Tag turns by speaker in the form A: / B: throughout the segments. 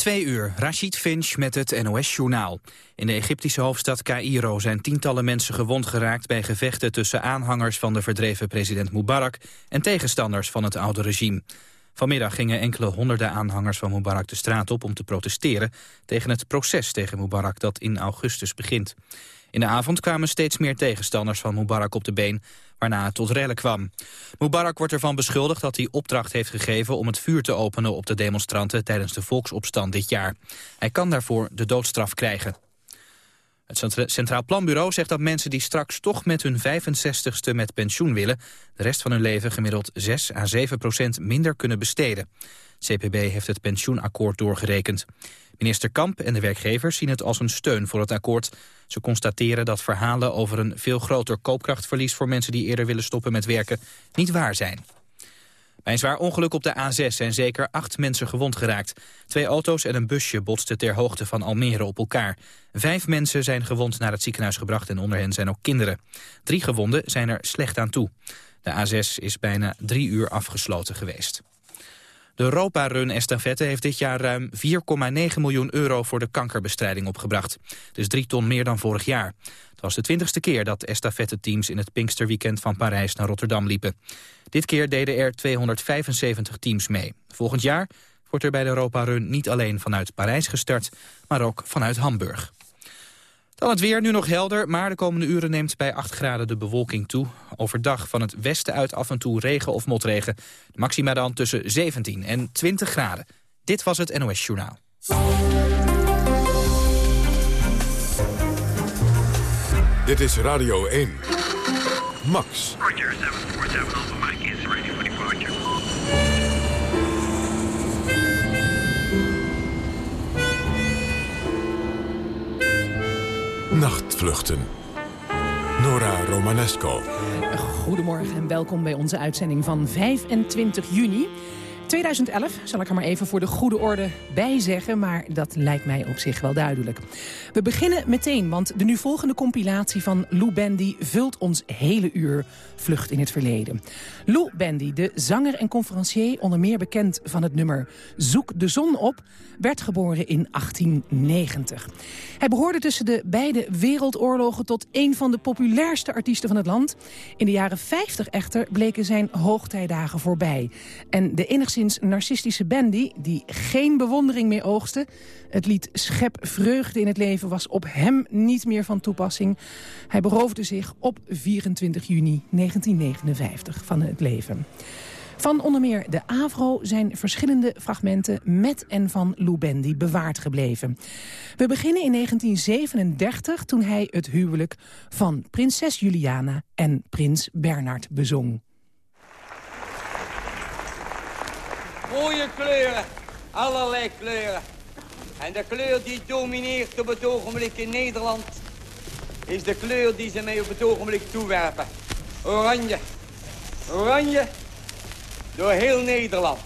A: Twee uur, Rashid Finch met het NOS-journaal. In de Egyptische hoofdstad Cairo zijn tientallen mensen gewond geraakt... bij gevechten tussen aanhangers van de verdreven president Mubarak... en tegenstanders van het oude regime. Vanmiddag gingen enkele honderden aanhangers van Mubarak de straat op... om te protesteren tegen het proces tegen Mubarak dat in augustus begint. In de avond kwamen steeds meer tegenstanders van Mubarak op de been waarna het tot rellen kwam. Mubarak wordt ervan beschuldigd dat hij opdracht heeft gegeven om het vuur te openen op de demonstranten tijdens de volksopstand dit jaar. Hij kan daarvoor de doodstraf krijgen. Het Centraal Planbureau zegt dat mensen die straks toch met hun 65ste met pensioen willen... de rest van hun leven gemiddeld 6 à 7 procent minder kunnen besteden. CPB heeft het pensioenakkoord doorgerekend. Minister Kamp en de werkgevers zien het als een steun voor het akkoord. Ze constateren dat verhalen over een veel groter koopkrachtverlies... voor mensen die eerder willen stoppen met werken niet waar zijn. Bij een zwaar ongeluk op de A6 zijn zeker acht mensen gewond geraakt. Twee auto's en een busje botsten ter hoogte van Almere op elkaar. Vijf mensen zijn gewond naar het ziekenhuis gebracht en onder hen zijn ook kinderen. Drie gewonden zijn er slecht aan toe. De A6 is bijna drie uur afgesloten geweest. De Europa-run-estafette heeft dit jaar ruim 4,9 miljoen euro voor de kankerbestrijding opgebracht. Dus drie ton meer dan vorig jaar. Het was de twintigste keer dat estafette-teams in het Pinksterweekend van Parijs naar Rotterdam liepen. Dit keer deden er 275 teams mee. Volgend jaar wordt er bij de Europa-run niet alleen vanuit Parijs gestart, maar ook vanuit Hamburg. Dan het weer, nu nog helder, maar de komende uren neemt bij 8 graden de bewolking toe. Overdag van het westen uit af en toe regen of motregen. maxima dan tussen 17 en 20 graden. Dit was het NOS Journaal.
B: Dit is Radio 1. Max. Nachtvluchten. Nora Romanesco.
C: Goedemorgen en welkom bij onze uitzending van 25 juni. 2011 zal ik er maar even voor de goede orde bij zeggen... maar dat lijkt mij op zich wel duidelijk. We beginnen meteen, want de nu volgende compilatie van Lou Bendy... vult ons hele uur Vlucht in het Verleden. Lou Bendy, de zanger en conferencier... onder meer bekend van het nummer Zoek de Zon op... werd geboren in 1890. Hij behoorde tussen de beide wereldoorlogen... tot een van de populairste artiesten van het land. In de jaren 50 echter bleken zijn hoogtijdagen voorbij. En de enigszins narcistische Bandy, die geen bewondering meer oogste... het lied Schep vreugde in het leven was op hem niet meer van toepassing. Hij beroofde zich op 24 juni 1959 van het leven. Van onder meer de AVRO zijn verschillende fragmenten met en van Lou Bendy bewaard gebleven. We beginnen in 1937 toen hij het huwelijk van prinses Juliana en prins Bernard bezong.
D: Mooie kleuren, allerlei kleuren. En de kleur die domineert op het ogenblik in Nederland... is de kleur die ze mij op het ogenblik toewerpen. Oranje. Oranje door heel Nederland.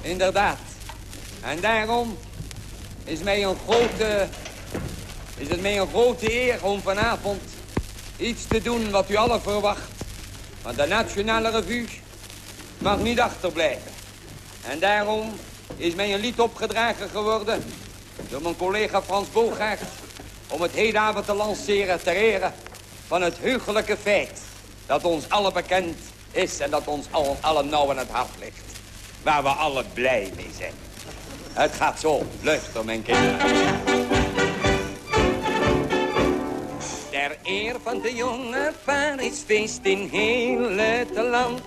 D: Inderdaad. En daarom is, mij een grote, is het mij een grote eer om vanavond iets te doen wat u allen verwacht. Want de Nationale Revue mag niet achterblijven. En daarom is mij een lied opgedragen geworden door mijn collega Frans Bogaert... om het hedavond te lanceren ter ere van het heugelijke feit... dat ons allen bekend is en dat ons allen, nauw aan het hart ligt. Waar we alle blij mee zijn. Het gaat zo. Luister, mijn kinderen. Ter eer van de jonge feest in heel het land...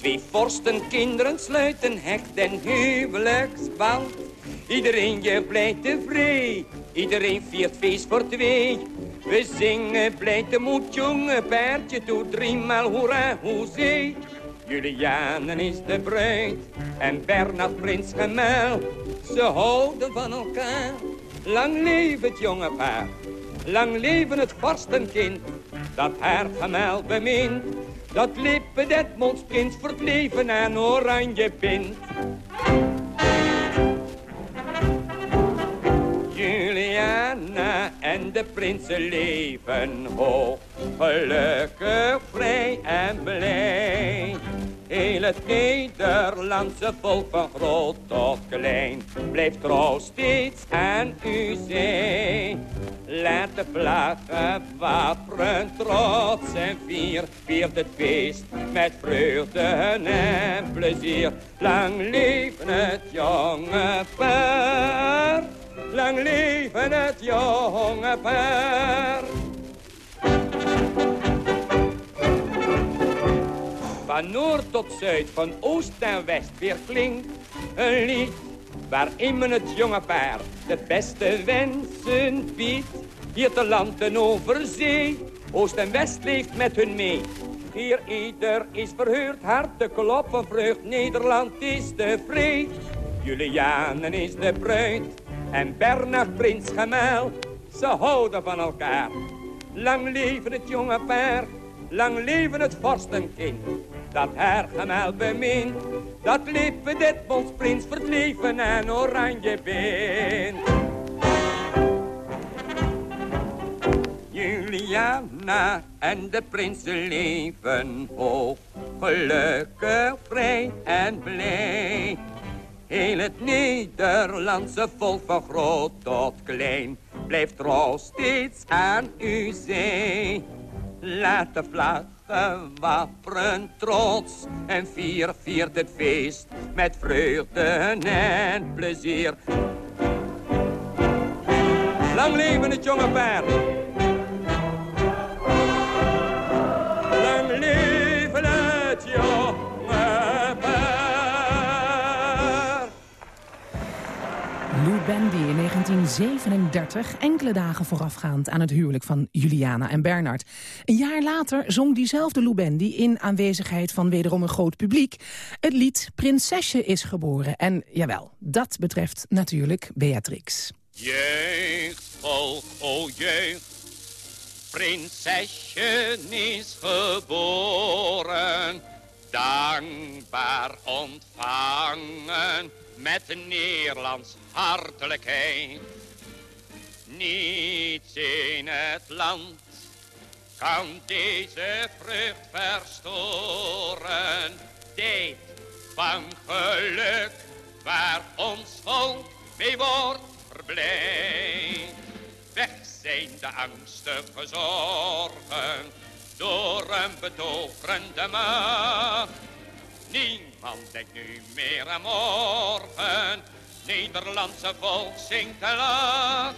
D: Twee vorstenkinderen sluiten hecht en huwelijksband. Iedereen je blij tevreden, iedereen viert feest voor twee. We zingen blij te moed, jonge paardje, toe driemaal hoera, hoezee. Julianen is de bruid en Bernard prins gemeld. Ze houden van elkaar, lang leven het jonge paar. Lang leven het vorstenkind, dat haar gemeld bemint. Dat lippen dat mondsprins voor het leven aan oranje pint. Juliana en de prinsen leven hoog, gelukkig, vrij en blij. Heel het Nederlandse volk van groot tot klein blijft trouw steeds aan u zijn. Laat de vlaggen wapperen, trots en vier, viert het feest met vreugde en plezier. Lang leven het jonge paar, lang leven het jonge paar. Van noord tot zuid, van oost en west weer klinkt een lied waarin men het jonge paar de beste wensen biedt. Hier te land en over zee, oost en west leeft met hun mee. Hier ieder is verheurd, hart de klop van vreugd, Nederland is tevreden. Julianen is de bruid en Bernard prins Gemel, ze houden van elkaar. Lang leven het jonge paar, lang leven het vorstenkind dat haar gemeld bemint. Dat lippen dit ons prins leven en oranje bent. Juliana en de prinsen leven hoog, gelukkig, vrij en blij. Heel het Nederlandse volk van groot tot klein blijft trouw steeds aan u zijn. Laat de vlag wapperen trots en vier viert het feest met vreugde en plezier. Lang leven het jonge paard.
C: Bendy in 1937, enkele dagen voorafgaand aan het huwelijk van Juliana en Bernard. Een jaar later zong diezelfde Lou in aanwezigheid van wederom een groot publiek het lied Prinsesje is geboren. En jawel, dat betreft natuurlijk Beatrix.
D: Jeugd, volk, o jeugd, prinsesje is geboren, dankbaar ontvangen met Nederlands hartelijkheid. Niets in het land kan deze vrucht verstoren. Tijd van geluk waar ons volk mee wordt verblijd. Weg zijn de angstige zorgen door een betoverende macht. Denkt nu meer aan morgen. Nederlandse volk zingt en lacht.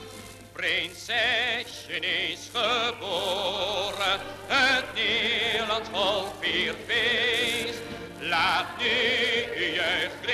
D: Prinsesje is geboren. Het Nederlands volk viert feest. Laat nu uw jeugd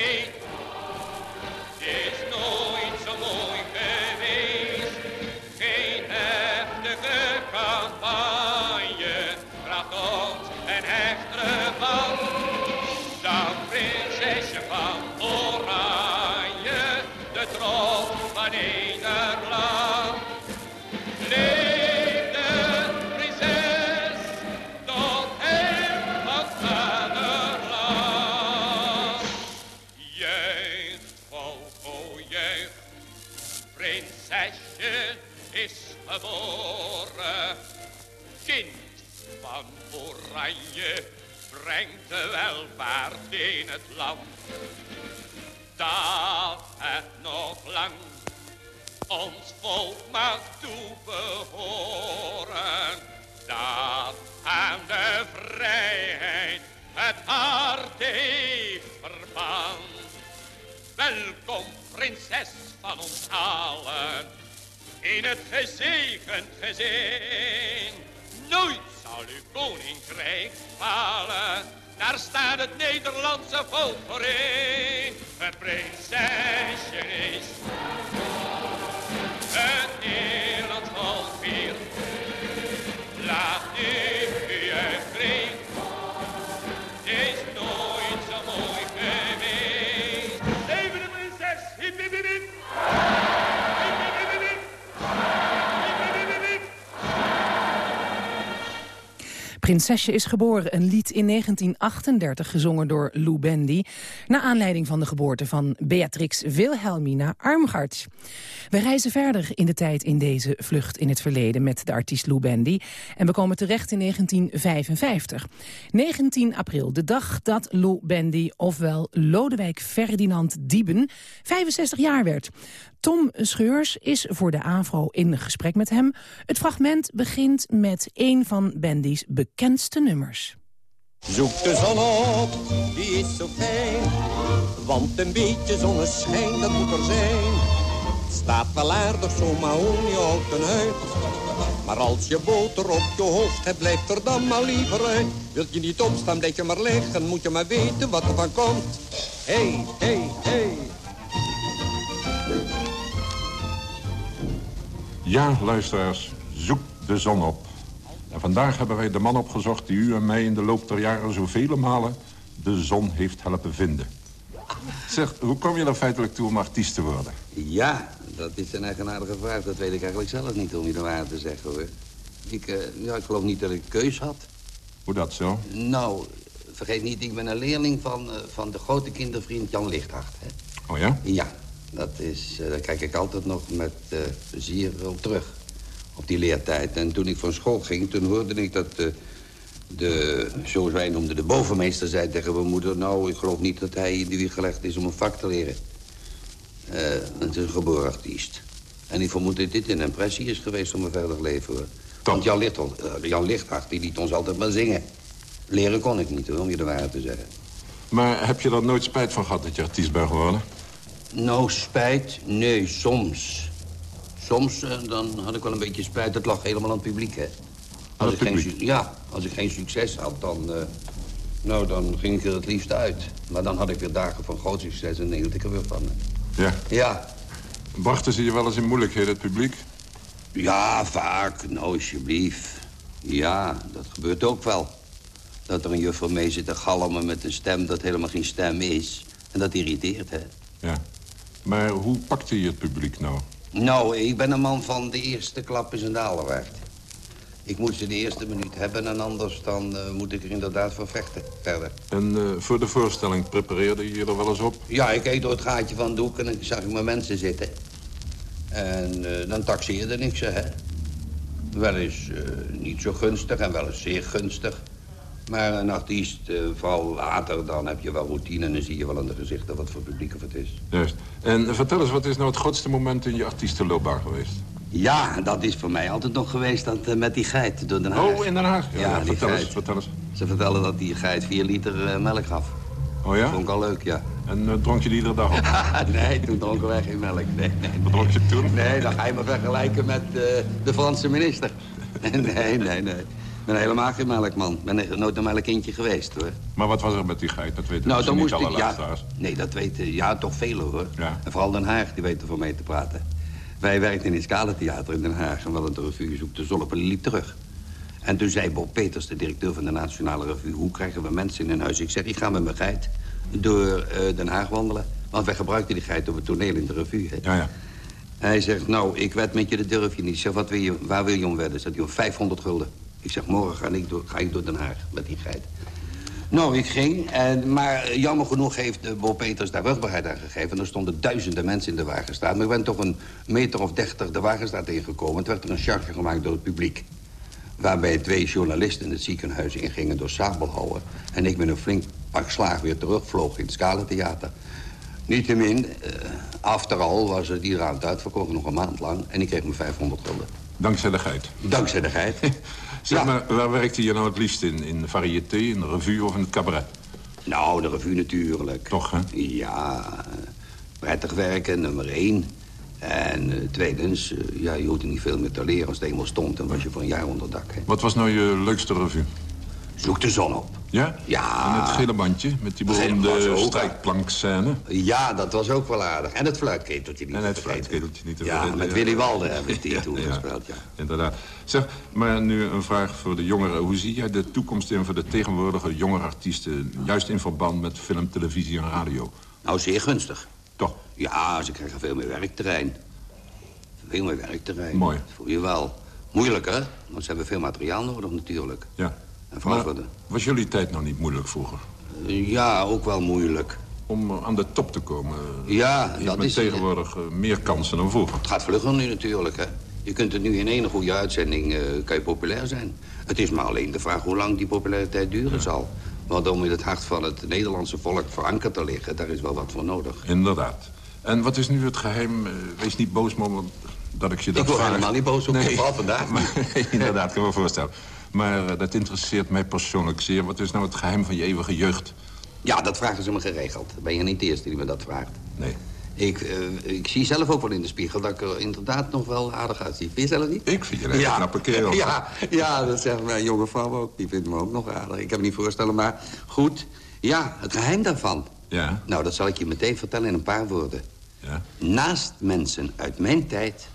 D: Oranje brengt de welvaart in het land. Dat het nog lang ons volk mag toebehoren. Dat aan de vrijheid het hart heeft verband. Welkom, prinses van ons allen, in het gezegend gezin. Nooit zal uw koninkrijk falen, daar staat het Nederlandse volk voor in. Het prinsesje is het Nederlands volk
C: Prinsesje is geboren, een lied in 1938 gezongen door Lou Bendy... naar aanleiding van de geboorte van Beatrix Wilhelmina Armgarts. We reizen verder in de tijd in deze vlucht in het verleden met de artiest Lou Bendy... en we komen terecht in 1955. 19 april, de dag dat Lou Bendy, ofwel Lodewijk Ferdinand Dieben... 65 jaar werd. Tom Scheurs is voor de AVRO in gesprek met hem. Het fragment begint met een van Bendy's bekendste nummers.
E: Zoek de zon op, die is zo fijn. Want een beetje zonneschijn, dat moet er zijn. Staat wel aardig, zo mahonie houten uit. Maar als je boter op je hoofd hebt, blijft er dan maar liever uit. Wilt je niet opstaan, blijf je maar liggen, moet je maar weten wat er van komt. Hey, hey, hey.
F: Ja, luisteraars, zoek de zon op. En vandaag hebben wij de man opgezocht die u en mij in de loop der jaren zoveel malen de zon heeft helpen vinden. Zeg, hoe kom je er feitelijk toe om artiest te worden?
G: Ja, dat is een eigenaardige vraag. Dat weet ik eigenlijk zelf niet, om je de waarheid te zeggen, hoor. Ik, uh, ja, ik geloof niet dat ik keus had.
F: Hoe dat zo?
G: Nou, vergeet niet, ik ben een leerling van, uh, van de grote kindervriend Jan Lichthart. Hè?
F: Oh ja?
G: Ja, dat is, uh, daar kijk ik altijd nog met plezier op terug. Op die leertijd. En toen ik van school ging, toen hoorde ik dat de, zoals wij noemden, de bovenmeester zei tegen mijn moeder... nou, ik geloof niet dat hij in de wieg gelegd is om een vak te leren. Het is een geboren artiest. En ik vermoed dat dit een impressie is geweest om mijn verder leven, hoor. Want Jan, Licht, uh, Jan Lichthart, die liet ons altijd maar zingen. Leren kon ik niet, hoor, om je de waarheid te zeggen.
F: Maar heb je er nooit spijt van gehad dat je artiest bent geworden?
G: Nou, spijt? Nee, soms. Soms uh, dan had ik wel een beetje spijt. Het lag helemaal aan het publiek, hè. Als ik geen, ja, als ik geen succes had, dan, uh, nou, dan ging ik er het liefst uit. Maar dan had ik weer dagen van groot succes en hield ik er weer van.
F: Ja?
G: Ja.
F: Brachten ze je wel eens in moeilijkheden, het publiek?
G: Ja, vaak. Nou, alsjeblieft. Ja, dat gebeurt ook wel. Dat er een juffrouw mee zit te galmen met een stem dat helemaal geen stem is. En dat irriteert, hè.
F: Ja. Maar hoe pakte je het publiek nou?
G: Nou, ik ben een man van de eerste klap is een daler waard. Ik moet ze de eerste minuut hebben en anders dan uh, moet ik er inderdaad voor vechten verder.
F: En uh, voor de voorstelling prepareerde je er wel eens op?
G: Ja, ik keek door het gaatje van de hoek en dan zag ik mijn mensen zitten. En uh, dan taxeerde ik ze, hè. Wel eens niet zo gunstig en wel eens zeer gunstig. Maar een artiest, vooral later, dan heb je wel routine... en dan zie je wel aan de gezichten wat voor publiek of het is.
F: Juist. En vertel eens, wat is nou het grootste moment in je artiestenloopbaan geweest?
G: Ja, dat is voor mij altijd nog geweest dat, uh, met die geit door Den Haag.
F: Oh, in Den Haag?
G: Ja, ja
F: vertel,
G: geit.
F: eens, vertel eens.
G: Ze vertellen dat die geit vier liter uh, melk gaf.
F: Oh ja?
G: Dat vond ik al leuk, ja.
F: En uh, dronk je die iedere dag op?
G: nee, toen dronken wij geen melk. Nee, nee.
F: Wat dronk je toen?
G: Nee, dan ga je me vergelijken met de Franse minister. nee, nee, nee. Ik ben helemaal geen melkman. Ik ben nooit een melkkindje geweest, hoor.
F: Maar wat was er met die geit? Dat weten
G: nou,
F: dan
G: moest
F: niet alle
G: ik, ja. Nee, dat weten ja, toch velen, hoor.
F: Ja.
G: En vooral Den Haag, die weten voor mij te praten. Wij werkten in het Scala-theater in Den Haag... en we hadden de revue zoekt de Zolp en liep terug. En toen zei Bob Peters, de directeur van de Nationale Revue... hoe krijgen we mensen in een huis? Ik zeg, ik ga met mijn geit door uh, Den Haag wandelen. Want wij gebruikten die geit op het toneel in de revue.
F: Ja, ja.
G: Hij zegt, nou, ik wed met je, dat durf je niet. Ik zeg, wat wil je, waar wil je om wedden? Zegt hij, om 500 gulden. Ik zeg, morgen ga ik, door, ga ik door Den Haag met die geit. Nou, ik ging, en, maar jammer genoeg heeft Bob Peters daar rugbaarheid aan gegeven. En er stonden duizenden mensen in de wagenstraat. Maar ik ben toch een meter of dertig de wagenstraat ingekomen. Het werd er een charge gemaakt door het publiek. Waarbij twee journalisten in het ziekenhuis ingingen door sabelhouwen. En ik met een flink pak slaag weer terugvloog in het Scala-theater. Niettemin, uh, after all was het die avond uitverkocht nog een maand lang. En ik kreeg mijn 500 gulden.
F: Dankzij de geit?
G: Dankzij de geit.
F: Zeg ja. maar, waar werkte je nou het liefst in? In variété, in de revue of in het cabaret?
G: Nou, de revue natuurlijk.
F: Toch, hè?
G: Ja, prettig werken, nummer één. En uh, tweedens, uh, ja, je hoefde niet veel meer te leren. Als het eenmaal stond, dan was je voor een jaar onder dak. Hè.
F: Wat was nou je leukste revue?
G: Zoek de zon op.
F: Ja?
G: Ja.
F: En het gele bandje, met die beroemde strijkplankscène?
G: Ja, dat was ook wel aardig. En het fluitketeltje niet
F: En het fluitketeltje niet te
G: Ja,
F: vergeten,
G: met Willy Walden hebben we die toen
F: Ja,
G: gespeeld, ja.
F: Inderdaad. Zeg, maar nu een vraag voor de jongeren. Hoe zie jij de toekomst in voor de tegenwoordige jongere artiesten... juist in verband met film, televisie en radio?
G: Nou, zeer gunstig.
F: Toch?
G: Ja, ze krijgen veel meer werkterrein. Veel meer werkterrein.
F: Mooi.
G: Dat voel je wel. Moeilijk, hè? Want ze hebben veel materiaal nodig natuurlijk.
F: Ja.
G: En
F: was jullie tijd nog niet moeilijk vroeger?
G: Ja, ook wel moeilijk.
F: Om eh, aan de top te komen.
G: Ja,
F: heeft
G: dat is...
F: tegenwoordig eh, meer kansen dan vroeger.
G: Het gaat vlugger nu natuurlijk, hè. Je kunt het nu in één goede uitzending eh, kan je populair zijn. Het is maar alleen de vraag hoe lang die populariteit duren zal. Want om in het hart van het Nederlandse volk verankerd te liggen... daar is wel wat voor nodig.
F: Inderdaad. En wat is nu het geheim? Eh, wees niet boos, man, want dat ik je dat
G: Ik word
F: vraag.
G: helemaal niet boos op je, vooral vandaag.
F: Maar, inderdaad, kan me voorstellen. Maar eh, dat interesseert mij persoonlijk zeer. Wat is nou het geheim van je eeuwige jeugd?
G: Ja, dat vragen ze me geregeld. Ben je niet de eerste die me dat vraagt.
F: Nee.
G: Ik, eh, ik zie zelf ook wel in de spiegel dat ik er inderdaad nog wel aardig uitzie. Vind je zelf niet?
F: Ik vind je een hele knappe kerel.
G: Ja, ja, dat zegt mijn jonge vrouw ook. Die vindt me ook nog aardig. Ik heb me niet voorstellen, maar goed. Ja, het geheim daarvan.
F: Ja,
G: Nou, dat zal ik je meteen vertellen in een paar woorden.
F: ja.
G: Naast mensen uit mijn tijd...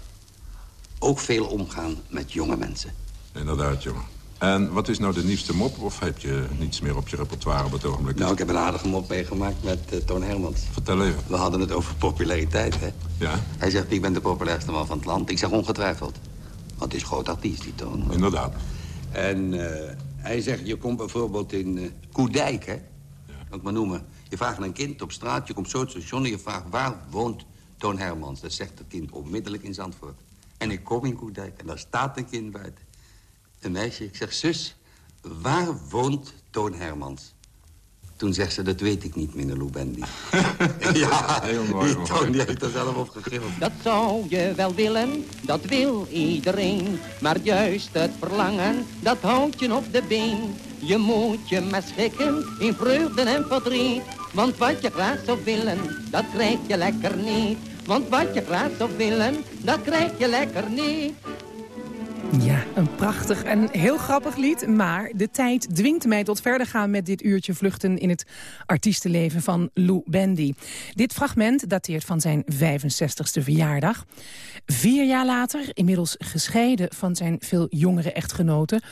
G: ook veel omgaan met jonge mensen.
F: Inderdaad, jongen. En wat is nou de nieuwste mop? Of heb je niets meer op je repertoire op het ogenblik?
G: Nou, ik heb een aardige mop meegemaakt met eh, Toon Hermans.
F: Vertel even.
G: We hadden het over populariteit, hè.
F: Ja,
G: Hij zegt, ik ben de populairste man van het land. Ik zeg ongetwijfeld. Want het is groot artiest, die Toon.
F: inderdaad.
G: En eh, hij zegt, je komt bijvoorbeeld in eh Koedijk, hè? Wat ik maar noemen. Je vraagt aan een kind op straat, je komt zo het station... en je vraagt, waar woont Toon Hermans? Dat zegt het kind onmiddellijk in Zandvoort. En ik kom in Koedijk en daar staat een kind buiten. Een meisje, ik zeg, zus, waar woont Toon Hermans? Toen zegt ze, dat weet ik niet, meneer Loubendi. ja,
F: Heel mooi,
G: die. Toon die heeft er zelf op gegild.
H: Dat zou je wel willen, dat wil iedereen. Maar juist het verlangen, dat houdt je op de been. Je moet je maar schikken in vreugde en verdriet. Want wat je graag zou willen, dat krijg je lekker niet. Want wat je graag zou willen, dat krijg je lekker niet.
C: Ja, een prachtig en heel grappig lied. Maar de tijd dwingt mij tot verder gaan met dit uurtje vluchten... in het artiestenleven van Lou Bendy. Dit fragment dateert van zijn 65ste verjaardag. Vier jaar later, inmiddels gescheiden van zijn veel jongere echtgenoten...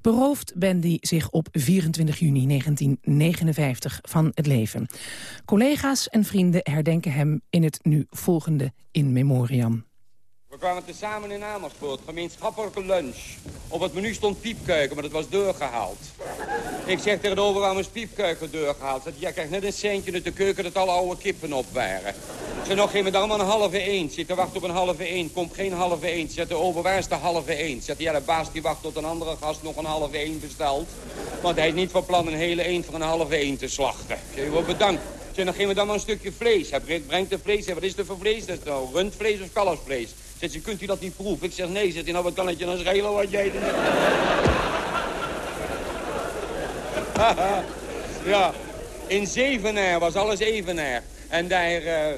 C: berooft Bendy zich op 24 juni 1959 van het leven. Collega's en vrienden herdenken hem in het nu volgende In Memoriam.
D: We kwamen tezamen in Amersfoort, gemeenschappelijke lunch. Op het menu stond piepkeuken, maar dat was doorgehaald. Ik zeg tegen de overal is piepkeuken doorgehaald. Zegt, jij krijgt net een centje uit de keuken dat alle oude kippen op waren. Ze nog geen met allemaal een halve eend. Zit te wachten op een halve eend. Komt geen halve eend. Zegt de ober, waar is de halve eend? Zegt ja, de baas die wacht tot een andere gast nog een halve eend bestelt. Want hij is niet van plan een hele eend voor een halve eend te slachten. Je wordt bedankt. Zeg, dan geven we dan maar een stukje vlees. Hij brengt- de vlees. Wat is er voor vlees? Dat is nou rundvlees of kalfsvlees? Zegt ze, kunt u dat niet proeven? Ik zeg, nee. Zegt hij, nou, wat kan het je dan schelen wat jij doet? ja, in Zevenaar was alles evenaar. En daar, eh,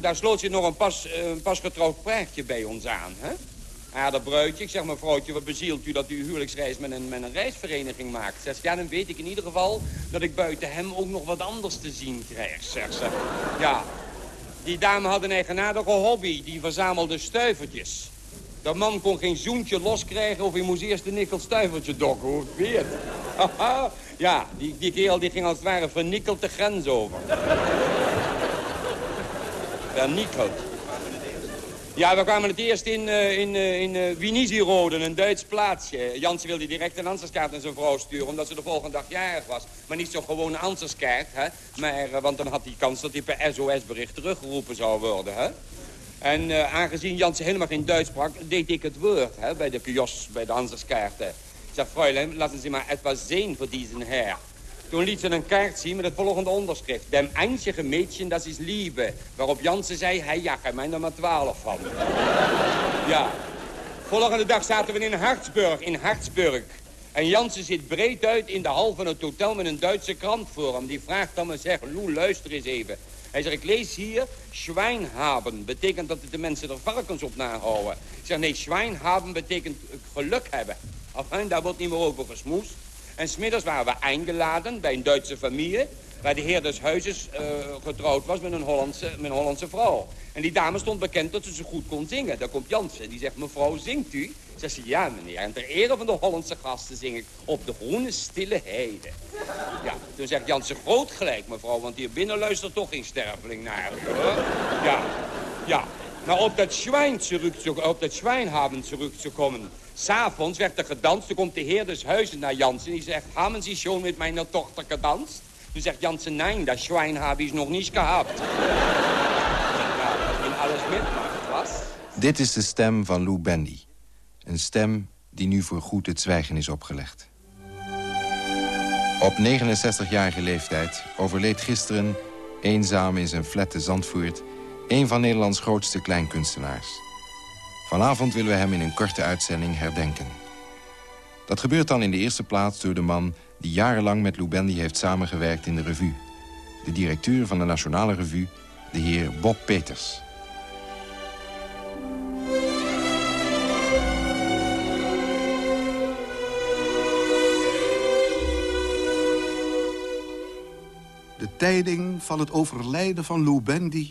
D: daar, sloot zich nog een pas, eh, een pas getrouwd praatje bij ons aan. Hè? Ja, dat bruidje. Ik zeg, mevrouwtje, wat bezielt u dat u huwelijksreis met een, met een reisvereniging maakt? Zegt ze, ja, dan weet ik in ieder geval dat ik buiten hem ook nog wat anders te zien krijg, zegt ze. Ja, die dame had een eigenaardige hobby. Die verzamelde stuivertjes. Dat man kon geen zoentje loskrijgen of hij moest eerst een nikkel stuivertje dokken. Hoe ja, die, die kerel die ging als het ware vernikkeld de grens over. vernikkeld. Ja, we kwamen het eerst in, eh in, eh in eh, een Duits plaatsje. Jansen wilde direct een Anserskaart naar zijn vrouw sturen... omdat ze de volgende dag jarig was. Maar niet zo'n gewone Anserskaart, hè. Maar, want dan had hij kans dat hij per SOS-bericht teruggeroepen zou worden, hè. En aangezien Jansen helemaal geen Duits sprak, deed ik het woord hè, bij de kiosk, bij de Anserskaarten. Ik zeg, Fräulein, laten Sie maar etwas sehen voor diesen Herr. Toen liet ze een kaart zien met het volgende onderschrift. Dem einzige Mädchen, dat is lieve. Waarop Jansen zei, hij ja, hij mij er maar twaalf van. ja. Volgende dag zaten we in Hartsburg, in Hartsburg. En Jansen zit breed uit in de hal van het hotel met een Duitse krant voor hem. Die vraagt dan me, zeg, Lou, luister eens even. Hij zegt, ik lees hier, Schweinhaben. Betekent dat de mensen er varkens op nahouden. Ik zeg, nee, Schweinhaben betekent geluk hebben. Enfin, daar wordt niet meer over gesmoest. En smiddags waren we eingeladen bij een Duitse familie... waar de heer des huizes eh, getrouwd was met een, Hollandse, met een Hollandse vrouw. En die dame stond bekend dat ze zo goed kon zingen. Daar komt Jansen. Die zegt, mevrouw, zingt u? Zegt ze, ja meneer. En ter ere van de Hollandse gasten zing ik op de groene stille heide. Ja, toen zegt Jansen, groot gelijk mevrouw, want hier binnen luistert toch geen sterveling naar. Hoor. Ja, ja. Nou, op dat Schwein, terug, op dat Schweinhaven terugzukommen. S'avonds werd er gedanst. Toen komt de heer des huizes naar Jansen. Die zegt, hebben ze schon met mijn dochter gedanst? Toen zegt Jansen, nee, dat Schwein ik nog niet gehad. in alles mitmacht was.
I: Dit is de stem van Lou Bendy. Een stem die nu voor goed het zwijgen is opgelegd. Op 69-jarige leeftijd overleed gisteren, eenzaam in zijn flat te Zandvoort... een van Nederlands grootste kleinkunstenaars. Vanavond willen we hem in een korte uitzending herdenken. Dat gebeurt dan in de eerste plaats door de man... die jarenlang met Lou Bendy heeft samengewerkt in de revue. De directeur van de Nationale Revue, de heer Bob Peters...
J: De tijding van het overlijden van Lou Bendy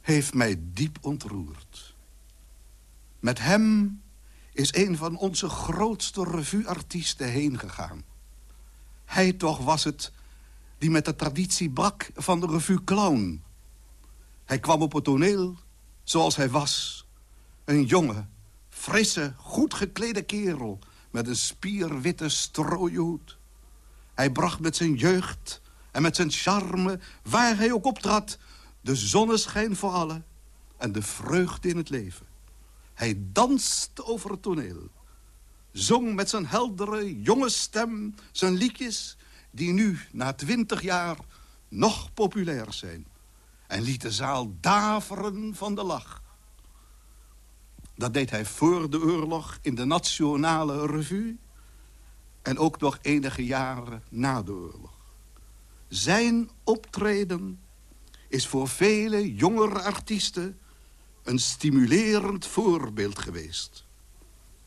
J: heeft mij diep ontroerd. Met hem is een van onze grootste revueartiesten heen gegaan. Hij toch was het die met de traditie brak van de revue Clown. Hij kwam op het toneel zoals hij was. Een jonge, frisse, goed geklede kerel... met een spierwitte strooihoed. Hij bracht met zijn jeugd en met zijn charme, waar hij ook optrad... de zonneschijn voor allen en de vreugde in het leven. Hij danste over het toneel. Zong met zijn heldere, jonge stem zijn liedjes... die nu, na twintig jaar, nog populair zijn. En liet de zaal daveren van de lach. Dat deed hij voor de oorlog in de Nationale Revue... en ook nog enige jaren na de oorlog. Zijn optreden is voor vele jongere artiesten een stimulerend voorbeeld geweest.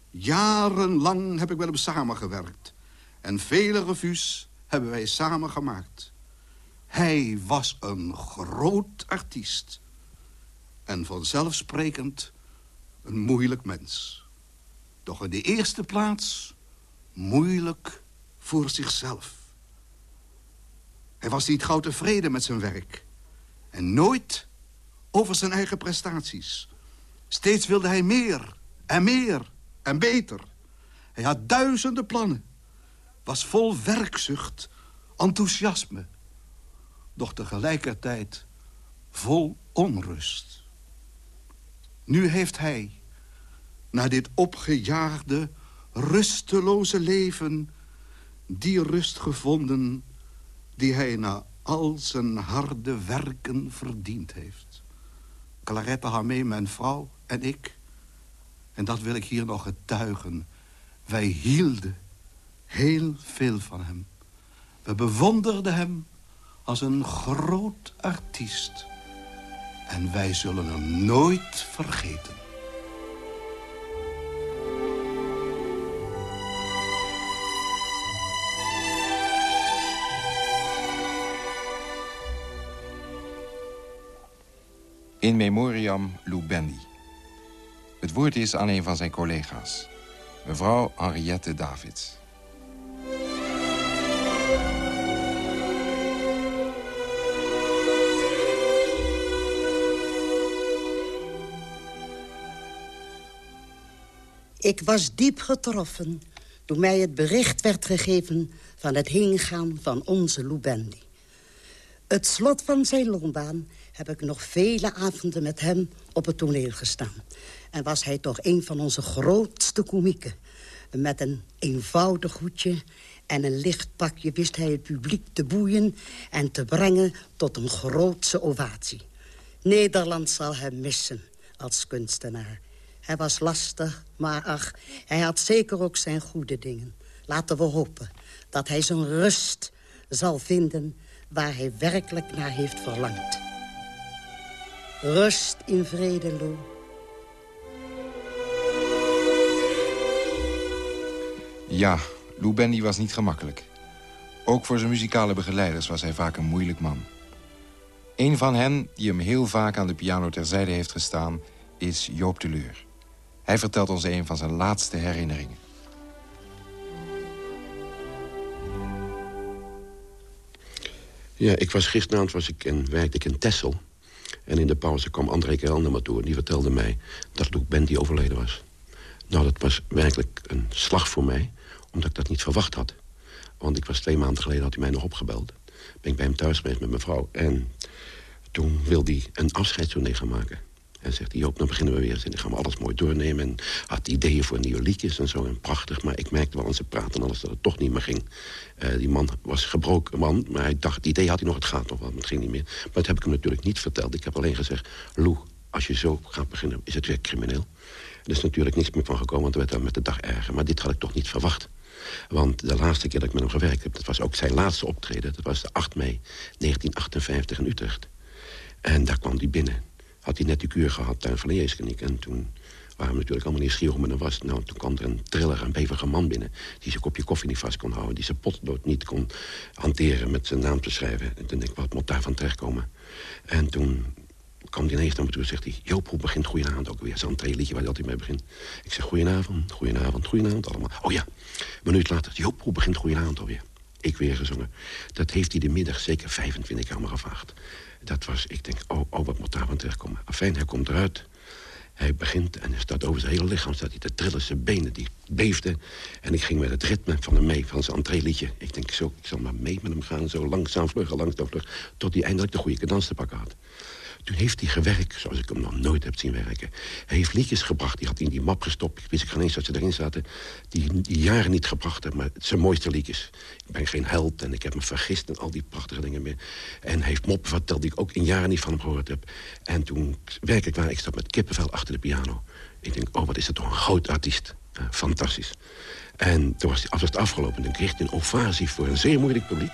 J: Jarenlang heb ik met hem samengewerkt. En vele revues hebben wij samen gemaakt. Hij was een groot artiest. En vanzelfsprekend een moeilijk mens. Doch in de eerste plaats moeilijk voor zichzelf. Hij was niet gauw tevreden met zijn werk. En nooit over zijn eigen prestaties. Steeds wilde hij meer en meer en beter. Hij had duizenden plannen. Was vol werkzucht, enthousiasme. Doch tegelijkertijd vol onrust. Nu heeft hij, na dit opgejaagde, rusteloze leven... die rust gevonden die hij na al zijn harde werken verdiend heeft. Clarette Hamé, mijn vrouw en ik. En dat wil ik hier nog getuigen. Wij hielden heel veel van hem. We bewonderden hem als een groot artiest. En wij zullen hem nooit vergeten.
I: In memoriam Lou Bendy. Het woord is aan een van zijn collega's. Mevrouw Henriette Davids.
K: Ik was diep getroffen toen mij het bericht werd gegeven... van het heengaan van onze Lou Bendy. Het slot van zijn loopbaan heb ik nog vele avonden met hem op het toneel gestaan. En was hij toch een van onze grootste komieken. Met een eenvoudig hoedje en een licht pakje wist hij het publiek te boeien... en te brengen tot een grootse ovatie. Nederland zal hem missen als kunstenaar. Hij was lastig, maar ach, hij had zeker ook zijn goede dingen. Laten we hopen dat hij zijn rust zal vinden waar hij werkelijk naar heeft verlangd. Rust in vrede, Lou.
I: Ja, Lou Bendy was niet gemakkelijk. Ook voor zijn muzikale begeleiders was hij vaak een moeilijk man. Een van hen, die hem heel vaak aan de piano terzijde heeft gestaan... is Joop de Leur. Hij vertelt ons een van zijn laatste herinneringen.
L: Ja, ik was gisteravond was ik en werkte ik in Tessel. En in de pauze kwam André Kerel naar me toe... en die vertelde mij dat Luke Bendy overleden was. Nou, dat was werkelijk een slag voor mij, omdat ik dat niet verwacht had. Want ik was twee maanden geleden, had hij mij nog opgebeld. Ben ik bij hem thuis geweest met mijn vrouw. En toen wilde hij een afscheidstournee gaan maken. En zegt hij, Joop, dan beginnen we weer. En dan gaan we alles mooi doornemen. En had ideeën voor nieuwe en zo. En prachtig. Maar ik merkte wel aan zijn praten en alles dat het toch niet meer ging. Uh, die man was gebroken man. Maar hij dacht, het idee had hij nog, het gaat nog wel. Maar het ging niet meer. Maar dat heb ik hem natuurlijk niet verteld. Ik heb alleen gezegd, Lou, als je zo gaat beginnen, is het weer crimineel. Er is natuurlijk niks meer van gekomen, want het werd dan met de dag erger. Maar dit had ik toch niet verwacht. Want de laatste keer dat ik met hem gewerkt heb... dat was ook zijn laatste optreden. Dat was de 8 mei 1958 in Utrecht. En daar kwam hij binnen. Had hij net de kuur gehad tuin van de. En toen waren we natuurlijk allemaal nieuwsgierig hoe er was. Nou, toen kwam er een triller, een bevige man binnen... die zijn kopje koffie niet vast kon houden. Die zijn potlood niet kon hanteren met zijn naam te schrijven. En toen denk ik, wat moet daarvan terechtkomen? En toen kwam hij ineens naar me toe en zegt hij... Joop, hoe begint goedenavond ook weer? Zo'n liedje waar hij altijd mee begint. Ik zeg, goedenavond, goedenavond, goedenavond allemaal. Oh ja, een minuut later, Joop, hoe begint goedenavond alweer? Ik weer gezongen. Dat heeft hij de middag zeker 25 keer me gevraagd. Dat was, ik denk, oh, oh wat moet daar van terechtkomen? Afijn, hij komt eruit. Hij begint en hij staat over zijn hele lichaam staat hij te trillen. Zijn benen die beefden. En ik ging met het ritme van hem mee, van zijn entreeliedje. Ik denk zo, ik zal maar mee met hem gaan. Zo langzaam vluggen, langzaam vlug. Tot hij eindelijk de goede cadans te pakken had. Toen heeft hij gewerkt zoals ik hem nog nooit heb zien werken. Hij heeft liedjes gebracht, die had hij in die map gestopt. Ik wist ik geen eens dat ze erin zaten. Die, die jaren niet gebracht hebben, maar het zijn mooiste liedjes. Ik ben geen held en ik heb me vergist en al die prachtige dingen meer. En hij heeft moppen verteld die ik ook in jaren niet van hem gehoord heb. En toen werkelijk waar, ik stap met kippenvel achter de piano. Ik denk, oh, wat is dat toch een groot artiest. fantastisch. En toen was hij het afgelopen. Toen kreeg hij een ovatie voor een zeer moeilijk publiek.